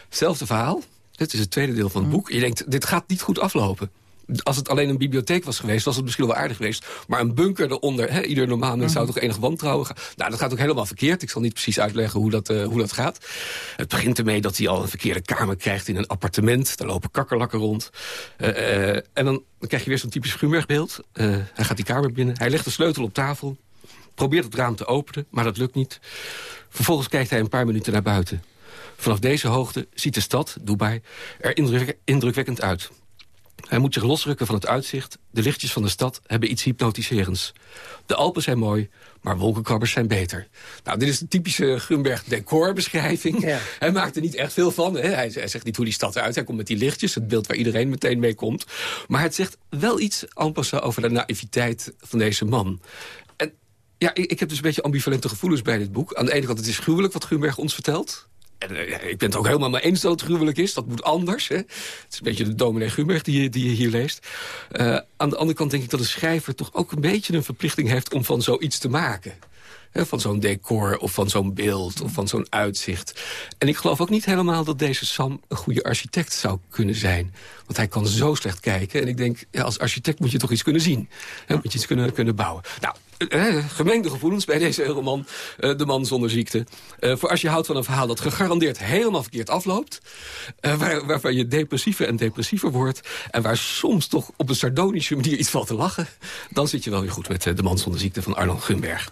Hetzelfde verhaal. Dit is het tweede deel van het boek. Je denkt, dit gaat niet goed aflopen. Als het alleen een bibliotheek was geweest, was het misschien wel aardig geweest. Maar een bunker eronder, hè, ieder normaal mens zou toch enig wantrouwen gaan. Nou, dat gaat ook helemaal verkeerd. Ik zal niet precies uitleggen hoe dat, uh, hoe dat gaat. Het begint ermee dat hij al een verkeerde kamer krijgt in een appartement. Daar lopen kakkerlakken rond. Uh, uh, en dan, dan, krijg je weer zo'n typisch Grunberg-beeld. hij gaat die kamer binnen, hij legt de sleutel op tafel. Probeert het raam te openen, maar dat lukt niet. Vervolgens kijkt hij een paar minuten naar buiten. Vanaf deze hoogte ziet de stad, Dubai, er indrukwekkend uit. Hij moet zich losrukken van het uitzicht. De lichtjes van de stad hebben iets hypnotiserends. De Alpen zijn mooi, maar wolkenkrabbers zijn beter. Nou, dit is de typische Grunberg decorbeschrijving. Ja. Hij maakt er niet echt veel van. Hè? Hij, hij, zegt niet hoe die stad eruit. Hij komt met die lichtjes, het beeld waar iedereen meteen mee komt. Maar het zegt wel iets en over de naïviteit van deze man. En ja, ik, ik heb dus een beetje ambivalente gevoelens bij dit boek. Aan de ene kant, het is gruwelijk wat Grunberg ons vertelt. En, uh, ik ben het ook helemaal mee eens dat het gruwelijk is. Dat moet anders. Hè? Het is een beetje de dominee Gumberg die, die je hier leest. Uh, aan de andere kant denk ik dat de schrijver toch ook een beetje een verplichting heeft... om van zoiets te maken. Van zo'n decor of van zo'n beeld of van zo'n uitzicht. En ik geloof ook niet helemaal dat deze Sam een goede architect zou kunnen zijn. Want hij kan zo slecht kijken. En ik denk, ja, als architect moet je toch iets kunnen zien. Moet je iets kunnen, kunnen bouwen. Nou, eh, gemengde gevoelens bij deze roman, uh, De Man Zonder Ziekte. Voor als je houdt van een verhaal dat gegarandeerd helemaal verkeerd afloopt... Waar, waarvan je depressiever en depressiever wordt... en waar soms toch op een sardonische manier iets valt te lachen... dan zit je wel weer goed met De Man Zonder Ziekte van Arnold Gunberg.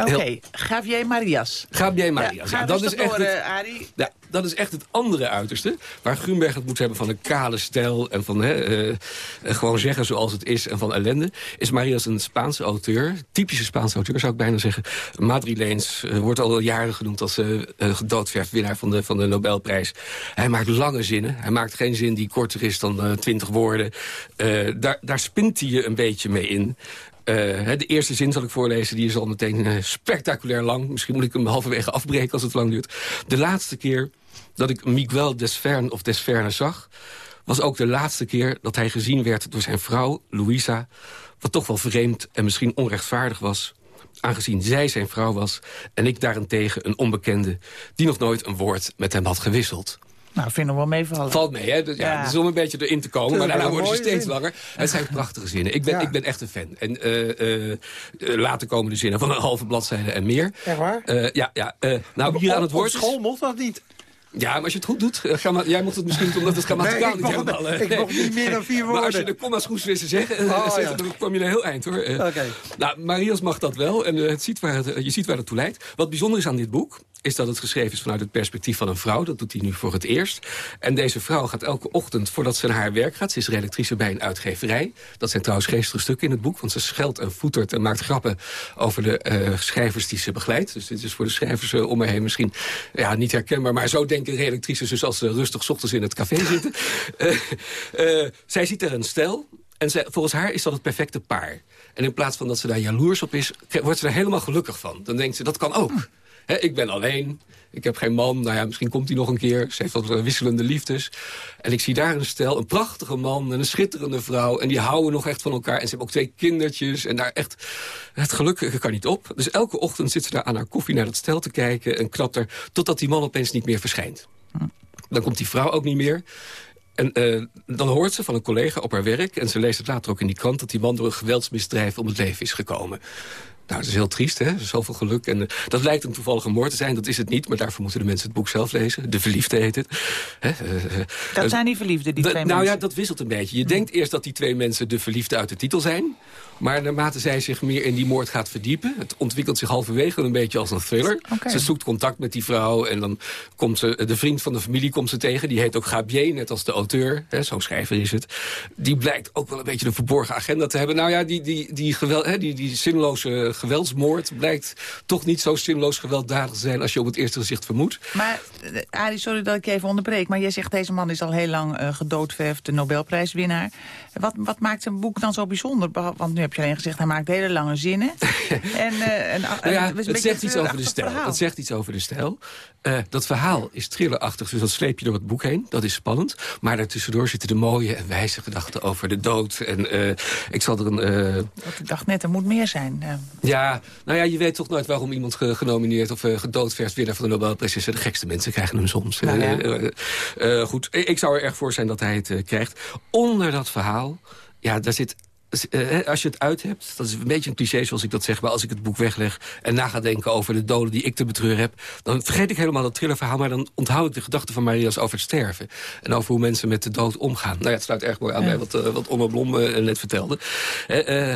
Oké, okay. Gavier Marias. Gavier Marias, ja, dat, is echt door, het, ja, dat is echt het andere uiterste. Waar Grunberg het moet hebben van een kale stijl... en van hè, uh, gewoon zeggen zoals het is en van ellende... is Marias een Spaanse auteur. Typische Spaanse auteur, zou ik bijna zeggen. Madrileens, uh, wordt al jaren genoemd als uh, gedoodverfd winnaar van de, van de Nobelprijs. Hij maakt lange zinnen. Hij maakt geen zin die korter is dan twintig woorden. daar, daar spint hij je een beetje mee in. Uh, de eerste zin zal ik voorlezen, die is al meteen uh, spectaculair lang. Misschien moet ik hem halverwege afbreken als het lang duurt. De laatste keer dat ik Miguel Desvern of Desverne zag... was ook de laatste keer dat hij gezien werd door zijn vrouw, Louisa... wat toch wel vreemd en misschien onrechtvaardig was aangezien zij zijn vrouw was... en ik daarentegen een onbekende... die nog nooit een woord met hem had gewisseld. Nou, vinden we wel meevallen. Valt mee, hè? Dus, ja, ja. is om een beetje erin te komen. maar daarna worden ze steeds langer. Het zijn prachtige zinnen. Ik ben, ik ben echt een fan. En uh, uh, later komen de zinnen van een halve bladzijde en meer. Echt waar? ja, ja. nou, hier aan het woord... Op school mocht dat niet. Ja, maar als je het goed doet, uh, jij mocht het misschien omdat het grammaticaal nee, niet helemaal... Uh, ik mocht niet meer dan vier woorden. Maar als je de comma's goed wist te zeggen, oh, ja. dan kom je er heel eind, hoor. Uh, okay. Nou, Marias mag dat wel en het ziet waar het, je ziet waar het toe leidt. Wat bijzonder is aan dit boek, is dat het geschreven is vanuit het perspectief van een vrouw. Dat doet hij nu voor het eerst. En deze vrouw gaat elke ochtend, voordat ze naar haar werk gaat... ze is redactrice bij een uitgeverij. Dat zijn trouwens geestige stukken in het boek... want ze scheldt en voetert en maakt grappen over de uh, schrijvers die ze begeleidt. Dus dit is voor de schrijvers uh, om me heen misschien ja, niet herkenbaar... maar zo denken redactrices dus als ze rustig ochtends in het café zitten. uh, zij ziet er een stel... En zij, volgens haar is dat het perfecte paar. En in plaats van dat ze daar jaloers op is... wordt ze er helemaal gelukkig van. Dan denkt ze, dat kan ook. Ik ben alleen, ik heb geen man. Nou ja, misschien komt hij nog een keer. Ze heeft wat wisselende liefdes. En ik zie daar een stel, een prachtige man en een schitterende vrouw. En die houden nog echt van elkaar. En ze hebben ook twee kindertjes. En daar echt, het geluk kan niet op. Dus elke ochtend zit ze daar aan haar koffie naar dat stel te kijken. En knapt er, totdat die man opeens niet meer verschijnt. Dan komt die vrouw ook niet meer. En uh, dan hoort ze van een collega op haar werk... en ze leest het later ook in die krant... dat die man door een geweldsmisdrijf om het leven is gekomen. Nou, dat is heel triest, hè? Zoveel geluk. En uh, dat lijkt een toevallige moord te zijn, dat is het niet. Maar daarvoor moeten de mensen het boek zelf lezen. De Verliefde heet het. Hè? Uh, dat zijn die verliefden, die twee nou, mensen? Nou ja, dat wisselt een beetje. Je denkt eerst dat die twee mensen de verliefde uit de titel zijn. Maar naarmate zij zich meer in die moord gaat verdiepen... het ontwikkelt zich halverwege een beetje als een thriller. Okay. Ze zoekt contact met die vrouw en dan komt ze... de vriend van de familie komt ze tegen. Die heet ook Gabier, net als de auteur. Zo'n schrijver is het. Die blijkt ook wel een beetje de verborgen agenda te hebben. Nou ja, die, die, die, geweld, hè, die, die zinloze geweldsmoord... blijkt toch niet zo zinloos gewelddadig te zijn... als je op het eerste gezicht vermoedt. Maar, Arie, sorry dat ik je even onderbreek... maar jij zegt deze man is al heel lang uh, gedoodverfd... de Nobelprijswinnaar. Wat, wat maakt zijn boek dan zo bijzonder? Want nu heb je alleen gezegd, hij maakt hele lange zinnen. en, uh, en, nou ja, het, het zegt iets over de stijl. Het zegt iets over de stijl. Uh, dat verhaal is thrillerachtig, dus dat sleep je door het boek heen. Dat is spannend. Maar daartussendoor zitten de mooie en wijze gedachten over de dood. En uh, ik zal er een... ik dacht net, er moet meer zijn. Ja, nou ja, je weet toch nooit waarom iemand ge genomineerd of gedoodverfd winnaar van de Nobelprijs is. De gekste mensen krijgen hem soms. Nou ja. goed, ik zou er erg voor zijn dat hij het krijgt. Onder dat verhaal, ja, daar zit als je het uit hebt, dat is een beetje een cliché zoals ik dat zeg... maar als ik het boek wegleg en na ga denken over de doden die ik te betreuren heb... dan vergeet ik helemaal dat thrillerverhaal... maar dan onthoud ik de gedachten van Marias over het sterven. En over hoe mensen met de dood omgaan. Nou ja, het sluit erg mooi aan ja. bij wat, wat Omar Blom net vertelde. Uh, uh,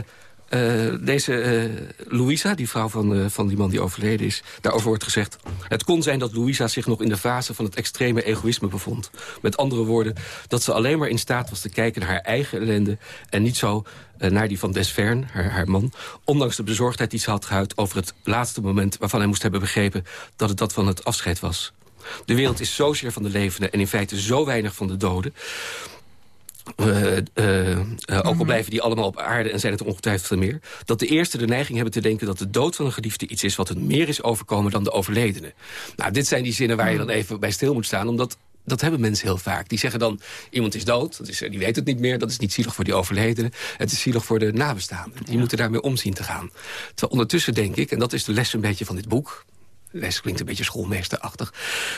deze uh, Louisa, die vrouw van, uh, van die man die overleden is... daarover wordt gezegd... het kon zijn dat Louisa zich nog in de fase van het extreme egoïsme bevond. Met andere woorden, dat ze alleen maar in staat was te kijken naar haar eigen ellende... en niet zo naar die van Desvern, haar, haar man... ondanks de bezorgdheid die ze had gehad over het laatste moment... waarvan hij moest hebben begrepen dat het dat van het afscheid was. De wereld is zozeer van de levenden en in feite zo weinig van de doden... Uh, uh, uh, ook al blijven die allemaal op aarde en zijn het ongetwijfeld veel meer... dat de eerste de neiging hebben te denken dat de dood van een geliefde iets is... wat het meer is overkomen dan de overledene. Nou, dit zijn die zinnen waar je dan even bij stil moet staan... omdat dat hebben mensen heel vaak. Die zeggen dan, iemand is dood, dat is, die weet het niet meer... dat is niet zielig voor die overledene. Het is zielig voor de nabestaanden. Die moeten daarmee omzien te gaan. Terwijl ondertussen denk ik, en dat is de les een beetje van dit boek les klinkt een beetje schoolmeesterachtig...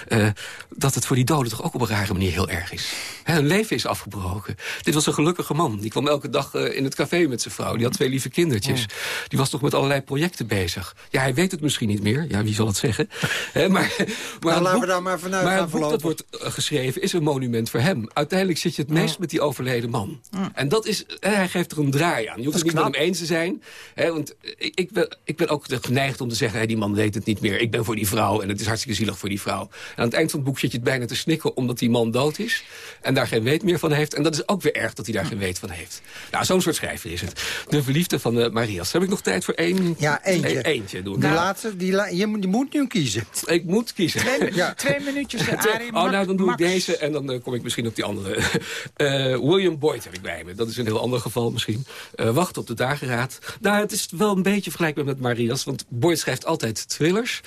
Uh, dat het voor die doden toch ook op een rare manier heel erg is. He, hun leven is afgebroken. Dit was een gelukkige man. Die kwam elke dag uh, in het café met zijn vrouw. Die had twee lieve kindertjes. Die was toch met allerlei projecten bezig. Ja, hij weet het misschien niet meer. Ja, wie zal het zeggen? He, maar maar nou, laten we daar maar vanuit maar gaan het boek dat wordt uh, geschreven is een monument voor hem. Uiteindelijk zit je het meest met die overleden man. En dat is... hij geeft er een draai aan. Je hoeft het niet met hem eens te zijn. want ik, ik, ben, ik ben ook geneigd om te zeggen... die man weet het niet meer. Ik ben voor die vrouw en het is hartstikke zielig voor die vrouw. En aan het eind van het boek zit je het bijna te snikken omdat die man dood is. En daar geen weet meer van heeft. En dat is ook weer erg dat hij daar geen weet van heeft. Nou, zo'n soort schrijver is het. De verliefde van de Marias. Heb ik nog tijd voor één? Ja, eentje. E eentje doen. De laatste, die la je, moet, je, moet nu kiezen. Ik moet kiezen. Twee, ja. twee minuutjes, Arie. Oh, nou, dan doe Max. ik deze en dan uh, kom ik misschien op die andere. uh, William Boyd heb ik bij me. Dat is een heel ander geval misschien. Uh, wacht op de dageraad. Nou, het is wel een beetje vergelijkbaar met Marias. Want Boyd schrijft altijd thrillers.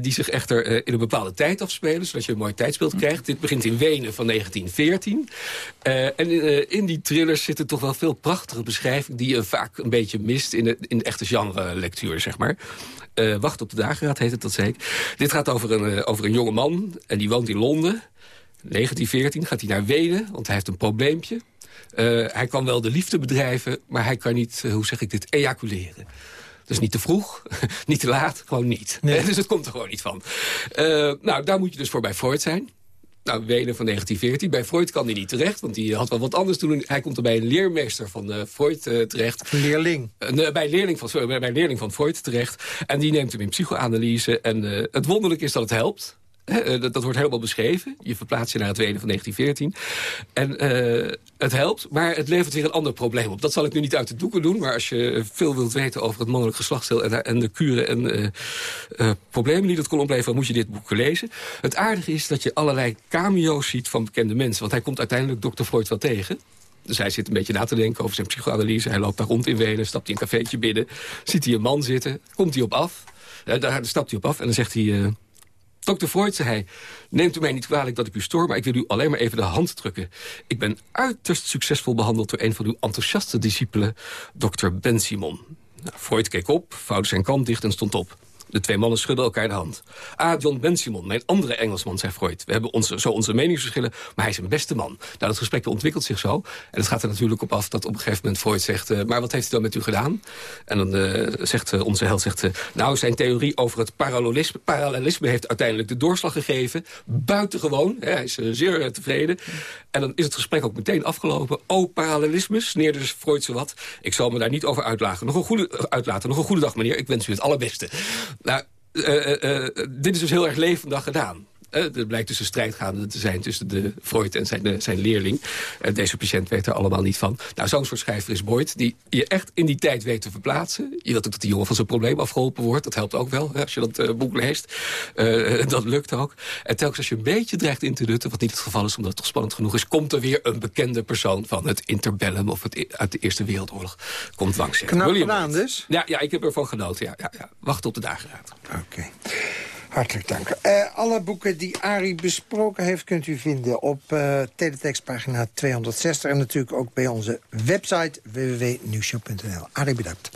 Die zich echter uh, in een bepaalde tijd afspelen... zodat je een mooi tijdsbeeld hm. krijgt. Dit begint in Wenen van 1914. Uh, en in, in, die thrillers zitten toch wel veel prachtige beschrijvingen... die je vaak een beetje mist in de, in de echte genre-lectuur, zeg maar. Wacht op de dageraad heet het, dat zei ik. Dit gaat over een, over een jonge man en die woont in Londen. 1914 gaat hij naar Wenen, want hij heeft een probleempje. Uh, hij kan wel de liefde bedrijven, maar hij kan niet, uh, hoe zeg ik dit, ejaculeren. Dus niet te vroeg, niet te laat, gewoon niet. Nee. Dus het komt er gewoon niet van. Uh, nou, daar moet je dus voor bij Freud zijn. Nou, Wenen van 1914. Bij Freud kan hij niet terecht, want die had wel wat anders toen. Hij komt er bij een leermeester van uh, Freud uh, terecht. Leerling? Uh, bij, leerling van, sorry, bij een leerling van Freud terecht. En die neemt hem in psychoanalyse. En het wonderlijk is dat het helpt. Uh, dat, dat, wordt helemaal beschreven. Je verplaatst je naar het Wenen van 1914. En uh, het helpt, maar het levert weer een ander probleem op. Dat zal ik nu niet uit de doeken doen. Maar als je veel wilt weten over het mannelijk geslachtsdeel... en, en de kuren en uh, problemen die dat kon opleveren... moet je dit boek lezen. Het aardige is dat je allerlei cameo's ziet van bekende mensen. Want hij komt uiteindelijk Dr. Freud wel tegen. Dus hij zit een beetje na te denken over zijn psychoanalyse. Hij loopt daar rond in Wenen, stapt hij een cafeetje binnen. Ziet hij een man zitten, komt hij op af. daar stapt hij op af en dan zegt hij... Dr. Freud, zei hij, neemt u mij niet kwalijk dat ik u stoor... maar ik wil u alleen maar even de hand drukken. Ik ben uiterst succesvol behandeld door een van uw enthousiaste discipelen... Dr. Ben Simon. Nou, Freud keek op, vouwde zijn kant dicht en stond op. De twee mannen schudden elkaar de hand. Ah, John Ben-Simon, mijn andere Engelsman, zei Freud. We hebben onze, zo onze meningsverschillen, maar hij is een beste man. Nou, dat gesprek ontwikkelt zich zo. En het gaat er natuurlijk op af dat op een gegeven moment Freud zegt... Uh, maar wat heeft hij dan met u gedaan? En dan uh, zegt uh, onze held, zegt, nou, zijn theorie over het parallelisme, parallelisme... heeft uiteindelijk de doorslag gegeven. Buitengewoon, hè, hij is zeer tevreden. En dan is het gesprek ook meteen afgelopen. Oh, parallelisme, sneerde dus Freud zo wat. Ik zal me daar niet over uitlaten. Nog een goede, uitlaten. Nog een goede dag, meneer. Ik wens u het allerbeste. Nou, uh, uh, dit is dus heel erg levendig gedaan. Er blijkt dus een strijd gaande te zijn tussen de Freud en zijn, zijn leerling. Uh, deze patiënt weet er allemaal niet van. Nou, zo'n soort schrijver is Boyd, die je echt in die tijd weet te verplaatsen. Je wilt ook dat die jongen van zijn probleem afgeholpen wordt. Dat helpt ook wel, hè, als je dat uh, boek leest. dat lukt ook. En telkens als je een beetje dreigt in te nutten, wat niet het geval is omdat het toch spannend genoeg is, komt er weer een bekende persoon van het interbellum of het, uit de Eerste Wereldoorlog. Komt langs. Knap gedaan dus? Ja, ja, ik heb ervan genoten. Ja, ja, ja. Wacht op de dageraad. Oké. Okay. Hartelijk dank. Uh, alle boeken die Arie besproken heeft... kunt u vinden op uh, teletextpagina 260... en natuurlijk ook bij onze website www.nieuwshow.nl. Arie, bedankt.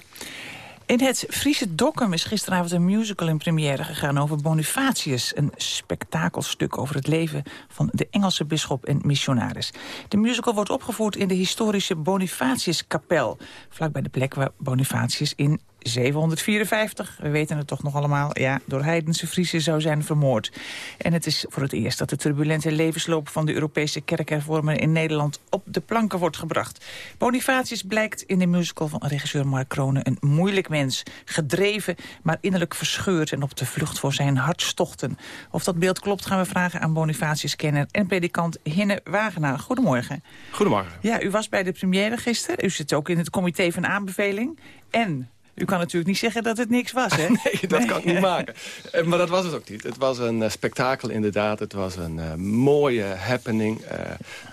In het Friese Dokkum is gisteravond een musical in première gegaan over Bonifatius. Een spektakelstuk over het leven van de Engelse bisschop en missionaris. De musical wordt opgevoerd in de historische Bonifatiuskapel. Vlakbij de plek waar Bonifatius in 754, we weten het toch nog allemaal... ja, door heidense Friese zou zijn vermoord. En het is voor het eerst dat de turbulente levensloop... van de Europese kerkhervormer in Nederland op de planken wordt gebracht. Bonifatius blijkt in de musical van regisseur Mark Kronen... een moeilijk mens, gedreven, maar innerlijk verscheurd... en op de vlucht voor zijn hartstochten. Of dat beeld klopt gaan we vragen aan Bonifatius-kenner... en predikant Hinne Wagenaar. Goedemorgen. Goedemorgen. Ja, u was bij de première gisteren. U zit ook in het comité van aanbeveling. En U kan natuurlijk niet zeggen dat het niks was, hè? nee, dat kan ik niet maken. Eh, maar dat was het ook niet. Het was een uh, spektakel inderdaad. Het was een uh, mooie happening.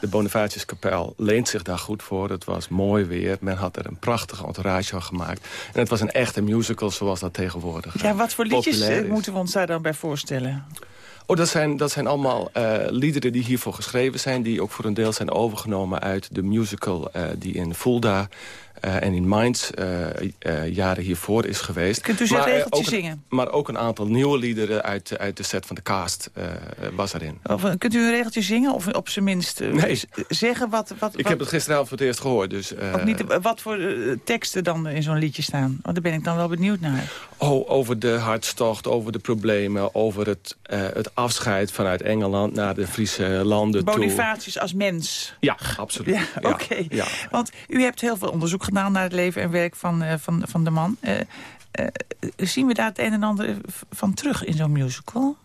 de Bonifatiuskapel leent zich daar goed voor. Het was mooi weer. Men had er een prachtige entourage van gemaakt. En het was een echte musical zoals dat tegenwoordig Ja, wat voor liedjes moeten we ons daar dan bij voorstellen? Oh, dat zijn, dat zijn allemaal uh, liederen die hiervoor geschreven zijn... die ook voor een deel zijn overgenomen uit de musical uh, die in Fulda uh, en in Mainz jaren hiervoor is geweest. Kunt u ze regeltje zingen? Maar ook een aantal nieuwe liederen uit, uit de set van de cast was erin. Of, kunt u een regeltje zingen of op zijn minst nee. zeggen wat, wat... Ik heb het gisteravond voor het eerst gehoord. Dus, niet, wat voor teksten dan in zo'n liedje staan? Want daar ben ik dan wel benieuwd naar. Oh, over de hartstocht, over de problemen, over het, het afscheid vanuit Engeland naar de Friese landen Bonifacius toe. als mens. Ja, absoluut. Ja, Oké. Okay. Ja. Want u hebt heel veel onderzoek gedaan naar het leven en werk van, uh, van, van de man. Uh, uh, zien we daar het een en ander van terug in zo'n musical?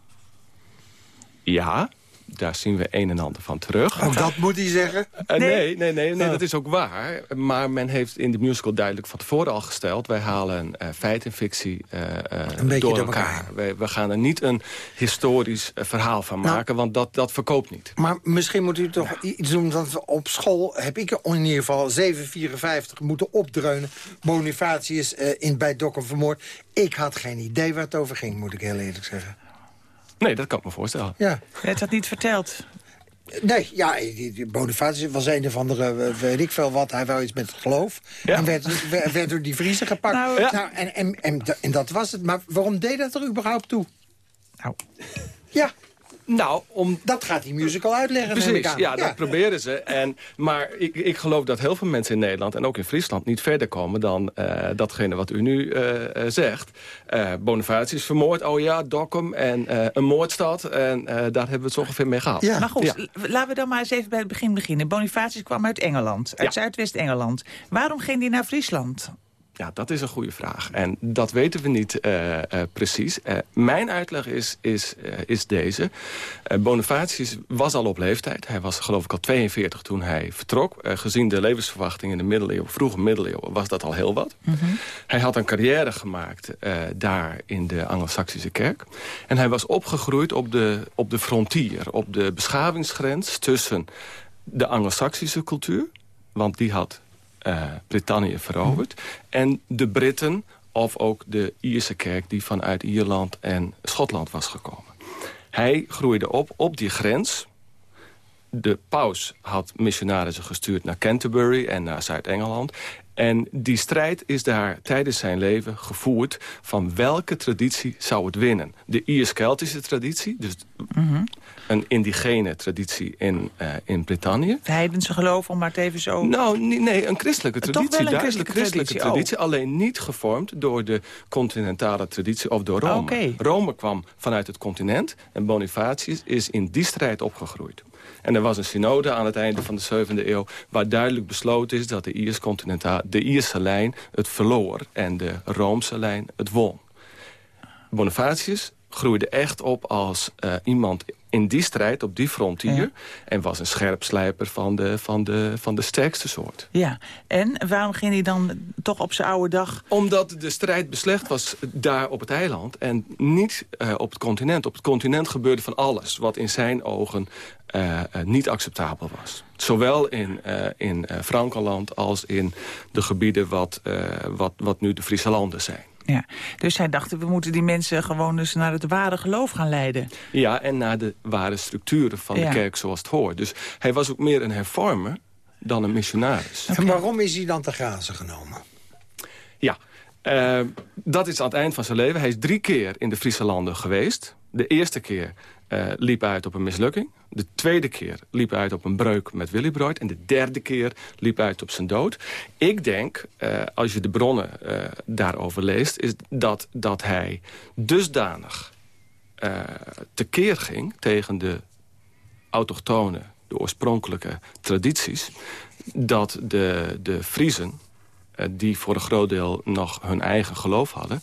Ja, daar zien we een en ander van terug. Oh, dat moet hij zeggen? Uh, nee, nee, nee, nee, dat is ook waar. Maar men heeft in de musical duidelijk van tevoren al gesteld... wij halen uh, feit en fictie uh, een beetje door elkaar. we gaan er niet een historisch verhaal van maken, nou, want dat, dat verkoopt niet. Maar misschien moet u toch ja. iets doen, want op school heb ik in ieder geval 754 moeten opdreunen. Bonifatius in, bij Dokkum vermoord. Ik had geen idee waar het over ging, moet ik heel eerlijk zeggen. Nee, dat kan ik me voorstellen. Ja. Je hebt dat niet verteld? Nee, ja, Bonifatius was een of andere, weet ik veel wat. Hij wou iets met het geloof. Ja. En werd, werd door die Vriezen gepakt. Nou, ja. nou, en, en, en, en dat was het. Maar waarom deed dat er überhaupt toe? Nou. Ja, nou, om... Dat gaat die musical uitleggen. Precies, ja, ja, dat proberen ze. En, maar ik, ik geloof dat heel veel mensen in Nederland en ook in Friesland... niet verder komen dan uh, datgene wat u nu uh, zegt. Uh, Bonifatius vermoord, oh ja, Dokkum en een moordstad. En daar hebben we het zo ongeveer mee gehad. Ja. Maar goed, ja. laten we dan maar eens even bij het begin beginnen. Bonifatius kwam uit Engeland, uit Zuidwest-Engeland. Waarom ging hij naar Friesland? Ja, dat is een goede vraag. En dat weten we niet uh, uh, precies. Uh, mijn uitleg is, is, is deze. Bonifatius was al op leeftijd. Hij was geloof ik al 42 toen hij vertrok. gezien de levensverwachting in de middeleeuwen, vroege middeleeuwen... was dat al heel wat. Mm -hmm. Hij had een carrière gemaakt daar in de Anglo-Saxische kerk. En hij was opgegroeid op de, op de frontier. Op de beschavingsgrens tussen de Anglo-Saxische cultuur... want die had uh, Brittannië veroverd. En de Britten of ook de Ierse kerk die vanuit Ierland en Schotland was gekomen. Hij groeide op op die grens. De paus had missionarissen gestuurd naar Canterbury en naar Zuid-Engeland. En die strijd is daar tijdens zijn leven gevoerd... van welke traditie zou het winnen. De Iers-Keltische traditie, dus mm -hmm. Een indigene traditie in, uh, in Brittannië. Heidense geloof, om maar het even zo... Nou, nee, een christelijke traditie. Toch wel een christelijke, christelijke traditie, oh. alleen niet gevormd door de continentale traditie of door Rome. Oh, okay. Rome kwam vanuit het continent en Bonifatius is in die strijd opgegroeid. En er was een synode aan het einde van de 7e eeuw... waar duidelijk besloten is dat de, Iers de Ierse lijn het verloor... en de Roomse lijn het won. Bonifatius groeide echt op als uh, iemand in die strijd, op die frontier... Ja. en was een scherpslijper van de, van, de, van de sterkste soort. Ja, en waarom ging hij dan toch op zijn oude dag... Omdat de strijd beslecht was daar op het eiland... en niet uh, op het continent. Op het continent gebeurde van alles... wat in zijn ogen uh, uh, niet acceptabel was. Zowel in, uh, in Frankenland als in de gebieden wat, wat, wat nu de Friese landen zijn. Ja, dus hij dacht, we moeten die mensen gewoon eens naar het ware geloof gaan leiden. Ja, en naar de ware structuren van ja. de kerk zoals het hoort. Dus hij was ook meer een hervormer dan een missionaris. En waarom is hij dan te grazen genomen? Ja, uh, dat is aan het eind van zijn leven. Hij is drie keer in de Friese landen geweest. De eerste keer uh, liep uit op een mislukking. De tweede keer liep uit op een breuk met Willybroid. En de derde keer liep uit op zijn dood. Ik denk, uh, als je de bronnen uh, daarover leest... is dat, dat hij dusdanig tekeer ging tegen de autochtone... de oorspronkelijke tradities... dat de, de Friezen, die voor een groot deel nog hun eigen geloof hadden...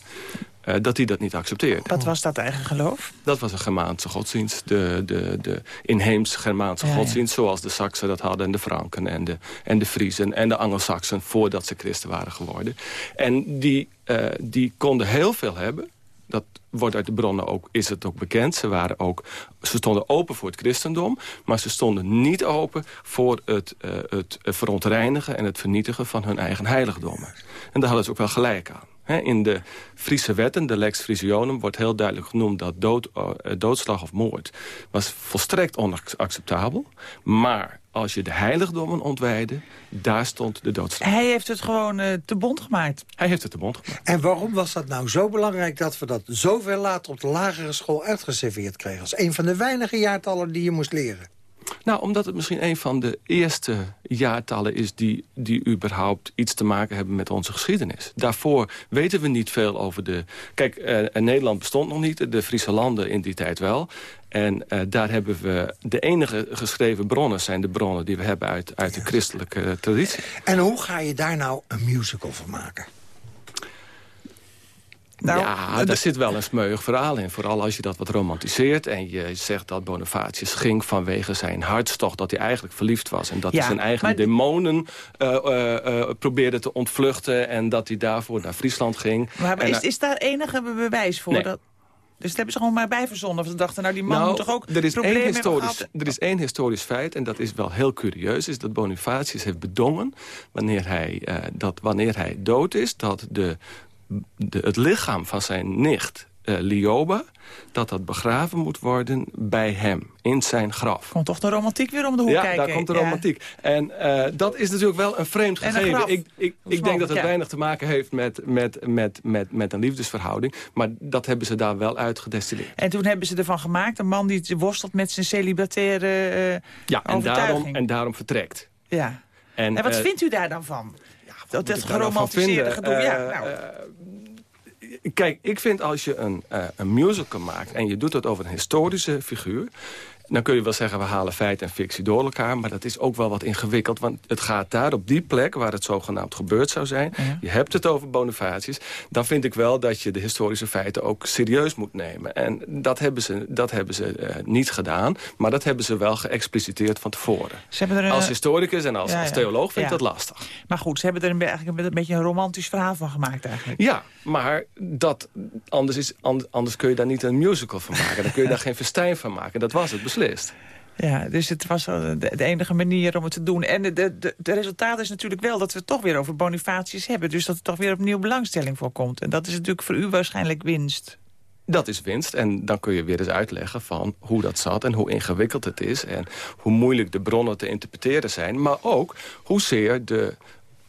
eh, dat hij dat niet accepteerde. Wat was dat eigen geloof? Dat was een Germaanse godsdienst. De, de, de inheems Germaanse Ja, ja. godsdienst. Zoals de Saksen dat hadden. En de Franken en de, en de Friezen. En de Angelsaksen voordat ze christen waren geworden. En die, eh, die konden heel veel hebben. Dat wordt uit de bronnen ook, is het ook bekend. Ze, waren ook, ze stonden open voor het christendom. Maar ze stonden niet open voor het, eh, het verontreinigen en het vernietigen van hun eigen heiligdommen. En daar hadden ze ook wel gelijk aan. In de Friese wetten, de lex Frisionum, wordt heel duidelijk genoemd... dat dood, eh, doodslag of moord was volstrekt onacceptabel. Maar als je de heiligdommen ontwijde, daar stond de doodslag. Hij heeft het gewoon eh, te bond gemaakt. Hij heeft het te bond gemaakt. En waarom was dat nou zo belangrijk dat we dat zoveel later op de lagere school uitgeserveerd kregen? Als een van de weinige jaartallen die je moest leren. Nou, omdat het misschien een van de eerste jaartallen is... die, die überhaupt iets te maken hebben met onze geschiedenis. Daarvoor weten we niet veel over de... Kijk, eh, Nederland bestond nog niet, de Friese landen in die tijd wel. En eh, daar hebben we... De enige geschreven bronnen zijn de bronnen die we hebben uit, uit de christelijke traditie. En hoe ga je daar nou een musical van maken? Nou, ja, daar zit wel een smeuig verhaal in. Vooral als je dat wat romantiseert en je zegt dat Bonifatius ging vanwege zijn hartstocht... dat hij eigenlijk verliefd was en dat Ja, hij zijn eigen maar- demonen eh, eh, eh, probeerde te ontvluchten... en dat hij daarvoor naar Friesland ging. Maar is, is daar enige be- bewijs voor? Nee. Dat, dus dat hebben ze gewoon maar bijverzonnen. Of ze dachten, nou die man nou, moet toch ook er is, problemen één historisch, er is één historisch feit, en dat is wel heel curieus... is dat Bonifatius heeft bedongen, wanneer hij, dat wanneer hij dood is... dat de, de, het lichaam van zijn nicht, eh, Lioba... dat dat begraven moet worden bij hem, in zijn graf. Komt toch de romantiek weer om de hoek ja, kijken? daar komt de Ja. romantiek. En eh, dat is natuurlijk wel een vreemd een gegeven. Ik, ik, ik denk dat het ja. weinig te maken heeft met, met, met, met, met een liefdesverhouding. Maar dat hebben ze daar wel uit gedestilleerd. En toen hebben ze ervan gemaakt, een man die worstelt met zijn celibataire eh, Ja, en overtuiging. daarom, en daarom vertrekt. Ja. En, En wat vindt u daar dan van? Dat ik daar nou geromantiseerde gedoe. ja, Eh, nou. Kijk, ik vind als je een, eh, een musical maakt... en je doet het over een historische figuur... dan kun je wel zeggen, we halen feit en fictie door elkaar... maar dat is ook wel wat ingewikkeld. Want het gaat daar op die plek waar het zogenaamd gebeurd zou zijn... je hebt het over Bonifatius... dan vind ik wel dat je de historische feiten ook serieus moet nemen. En dat hebben ze, dat hebben ze eh, niet gedaan... maar dat hebben ze wel geëxpliciteerd van tevoren. Er Als historicus en als, Ja, als ja. theoloog vind ik dat lastig. Maar goed, ze hebben er een, eigenlijk een beetje een romantisch verhaal van gemaakt eigenlijk. Ja, maar dat, anders, is, and- anders kun je daar niet een musical van maken. Dan kun je daar geen festijn van maken. Dat was het beslist. Ja, dus het was de, enige manier om het te doen. En de, de, de, resultaat is natuurlijk wel dat we het toch weer over Bonifatius hebben. Dus dat er toch weer opnieuw belangstelling voor komt. En dat is natuurlijk voor u waarschijnlijk winst. Dat is winst. En dan kun je weer eens uitleggen van hoe dat zat... en hoe ingewikkeld het is en hoe moeilijk de bronnen te interpreteren zijn. Maar ook hoezeer de...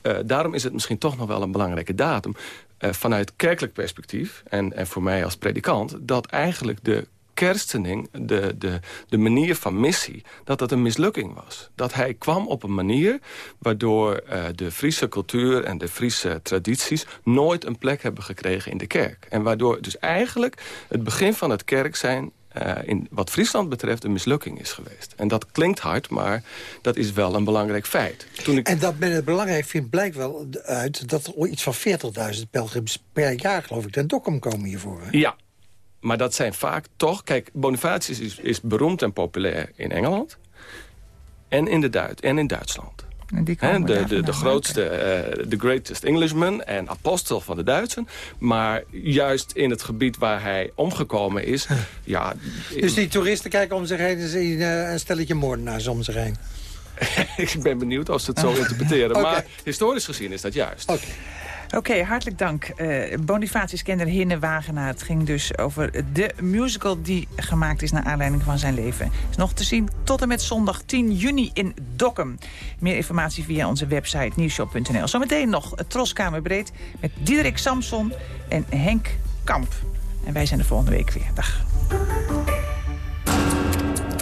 eh, daarom is het misschien toch nog wel een belangrijke datum... eh, vanuit kerkelijk perspectief, en, en voor mij als predikant... dat eigenlijk de kerstening, de, de, de manier van missie, dat dat een mislukking was. Dat hij kwam op een manier waardoor eh, de Friese cultuur en de Friese tradities nooit een plek hebben gekregen in de kerk. En waardoor dus eigenlijk het begin van het kerk zijn eh, in wat Friesland betreft een mislukking is geweest. En dat klinkt hard, maar dat is wel een belangrijk feit. Toen ik... En dat men het belangrijk vindt, blijkt wel uit... dat er iets van 40.000 pelgrims per jaar, geloof ik, ten Dokkum komen hiervoor. hè? Ja, maar dat zijn vaak toch... Kijk, Bonifatius is, is beroemd en populair in Engeland. En in, de Duit, en in Duitsland. En die de, de, de grootste, eh, the greatest Englishman en apostel van de Duitsers. Maar juist in het gebied waar hij omgekomen is... ja, Dus die toeristen kijken om zich heen en zien eh, een stelletje moordenaars om zich heen. ik ben benieuwd of ze het zo interpreteren. Maar historisch gezien is dat juist. Oké, hartelijk dank. Eh Bonifatius kender Hinne Wagenaar. Het ging dus over de musical die gemaakt is naar aanleiding van zijn leven. Is nog te zien tot en met zondag 10 juni in Dokkum. Meer informatie via onze website nieuwshop.nl. Zometeen nog Troskamerbreed met Diederik Samson en Henk Kamp. En wij zijn de volgende week weer. Dag.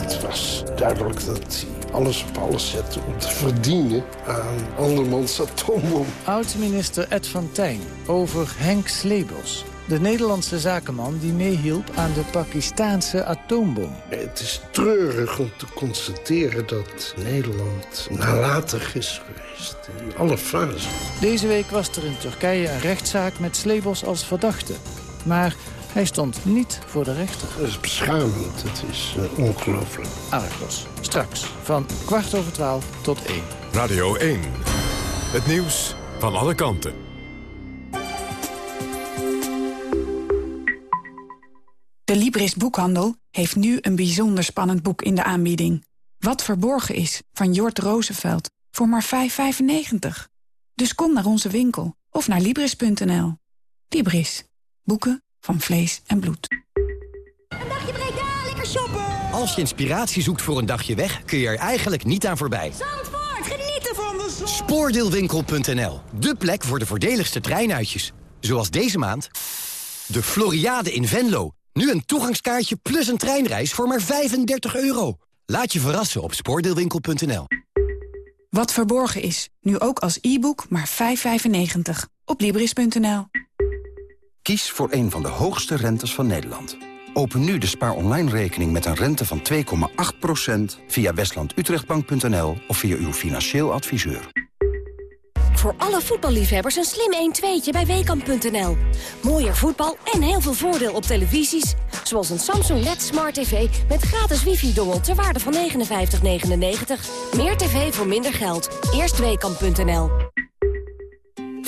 Het was duidelijk dat hij alles op alles zette om te verdienen aan andermans atoombom. Oud-minister Ed van Tijn over Henk Slebels. De Nederlandse zakenman die meehielp aan de Pakistaanse atoombom. Het is treurig om te constateren dat Nederland nalatig is geweest in alle fases. Deze week was er in Turkije een rechtszaak met Slebels als verdachte. Maar hij stond niet voor de rechter. Dat is beschamend. Het is uh, ongelooflijk. Argos. Straks van kwart over twaalf tot één. Radio 1. Het nieuws van alle kanten. De Libris Boekhandel heeft nu een bijzonder spannend boek in de aanbieding. Wat verborgen is, van Jort Roosevelt, voor maar 5,95. Dus kom naar onze winkel of naar Libris.nl. Libris. Boeken van vlees en bloed. Een dagje Breda, lekker shoppen! Als je inspiratie zoekt voor een dagje weg, kun je er eigenlijk niet aan voorbij. Zandvoort, genieten van de zon! Spoordeelwinkel.nl, de plek voor de voordeligste treinuitjes. Zoals deze maand de Floriade in Venlo. Nu een toegangskaartje plus een treinreis voor maar 35 euro. Laat je verrassen op spoordeelwinkel.nl. Wat verborgen is, nu ook als e-book maar 5,95. Op Libris.nl. Kies voor een van de hoogste rentes van Nederland. Open nu de Spaar Online rekening met een rente van 2,8% via westlandutrechtbank.nl of via uw financieel adviseur. Voor alle voetballiefhebbers een slim 1-2'tje bij Weekamp.nl. Mooier voetbal en heel veel voordeel op televisies. Zoals een Samsung LED Smart TV met gratis wifi-dongel ter waarde van 59,99. Meer tv voor minder geld. Eerst Weekamp.nl.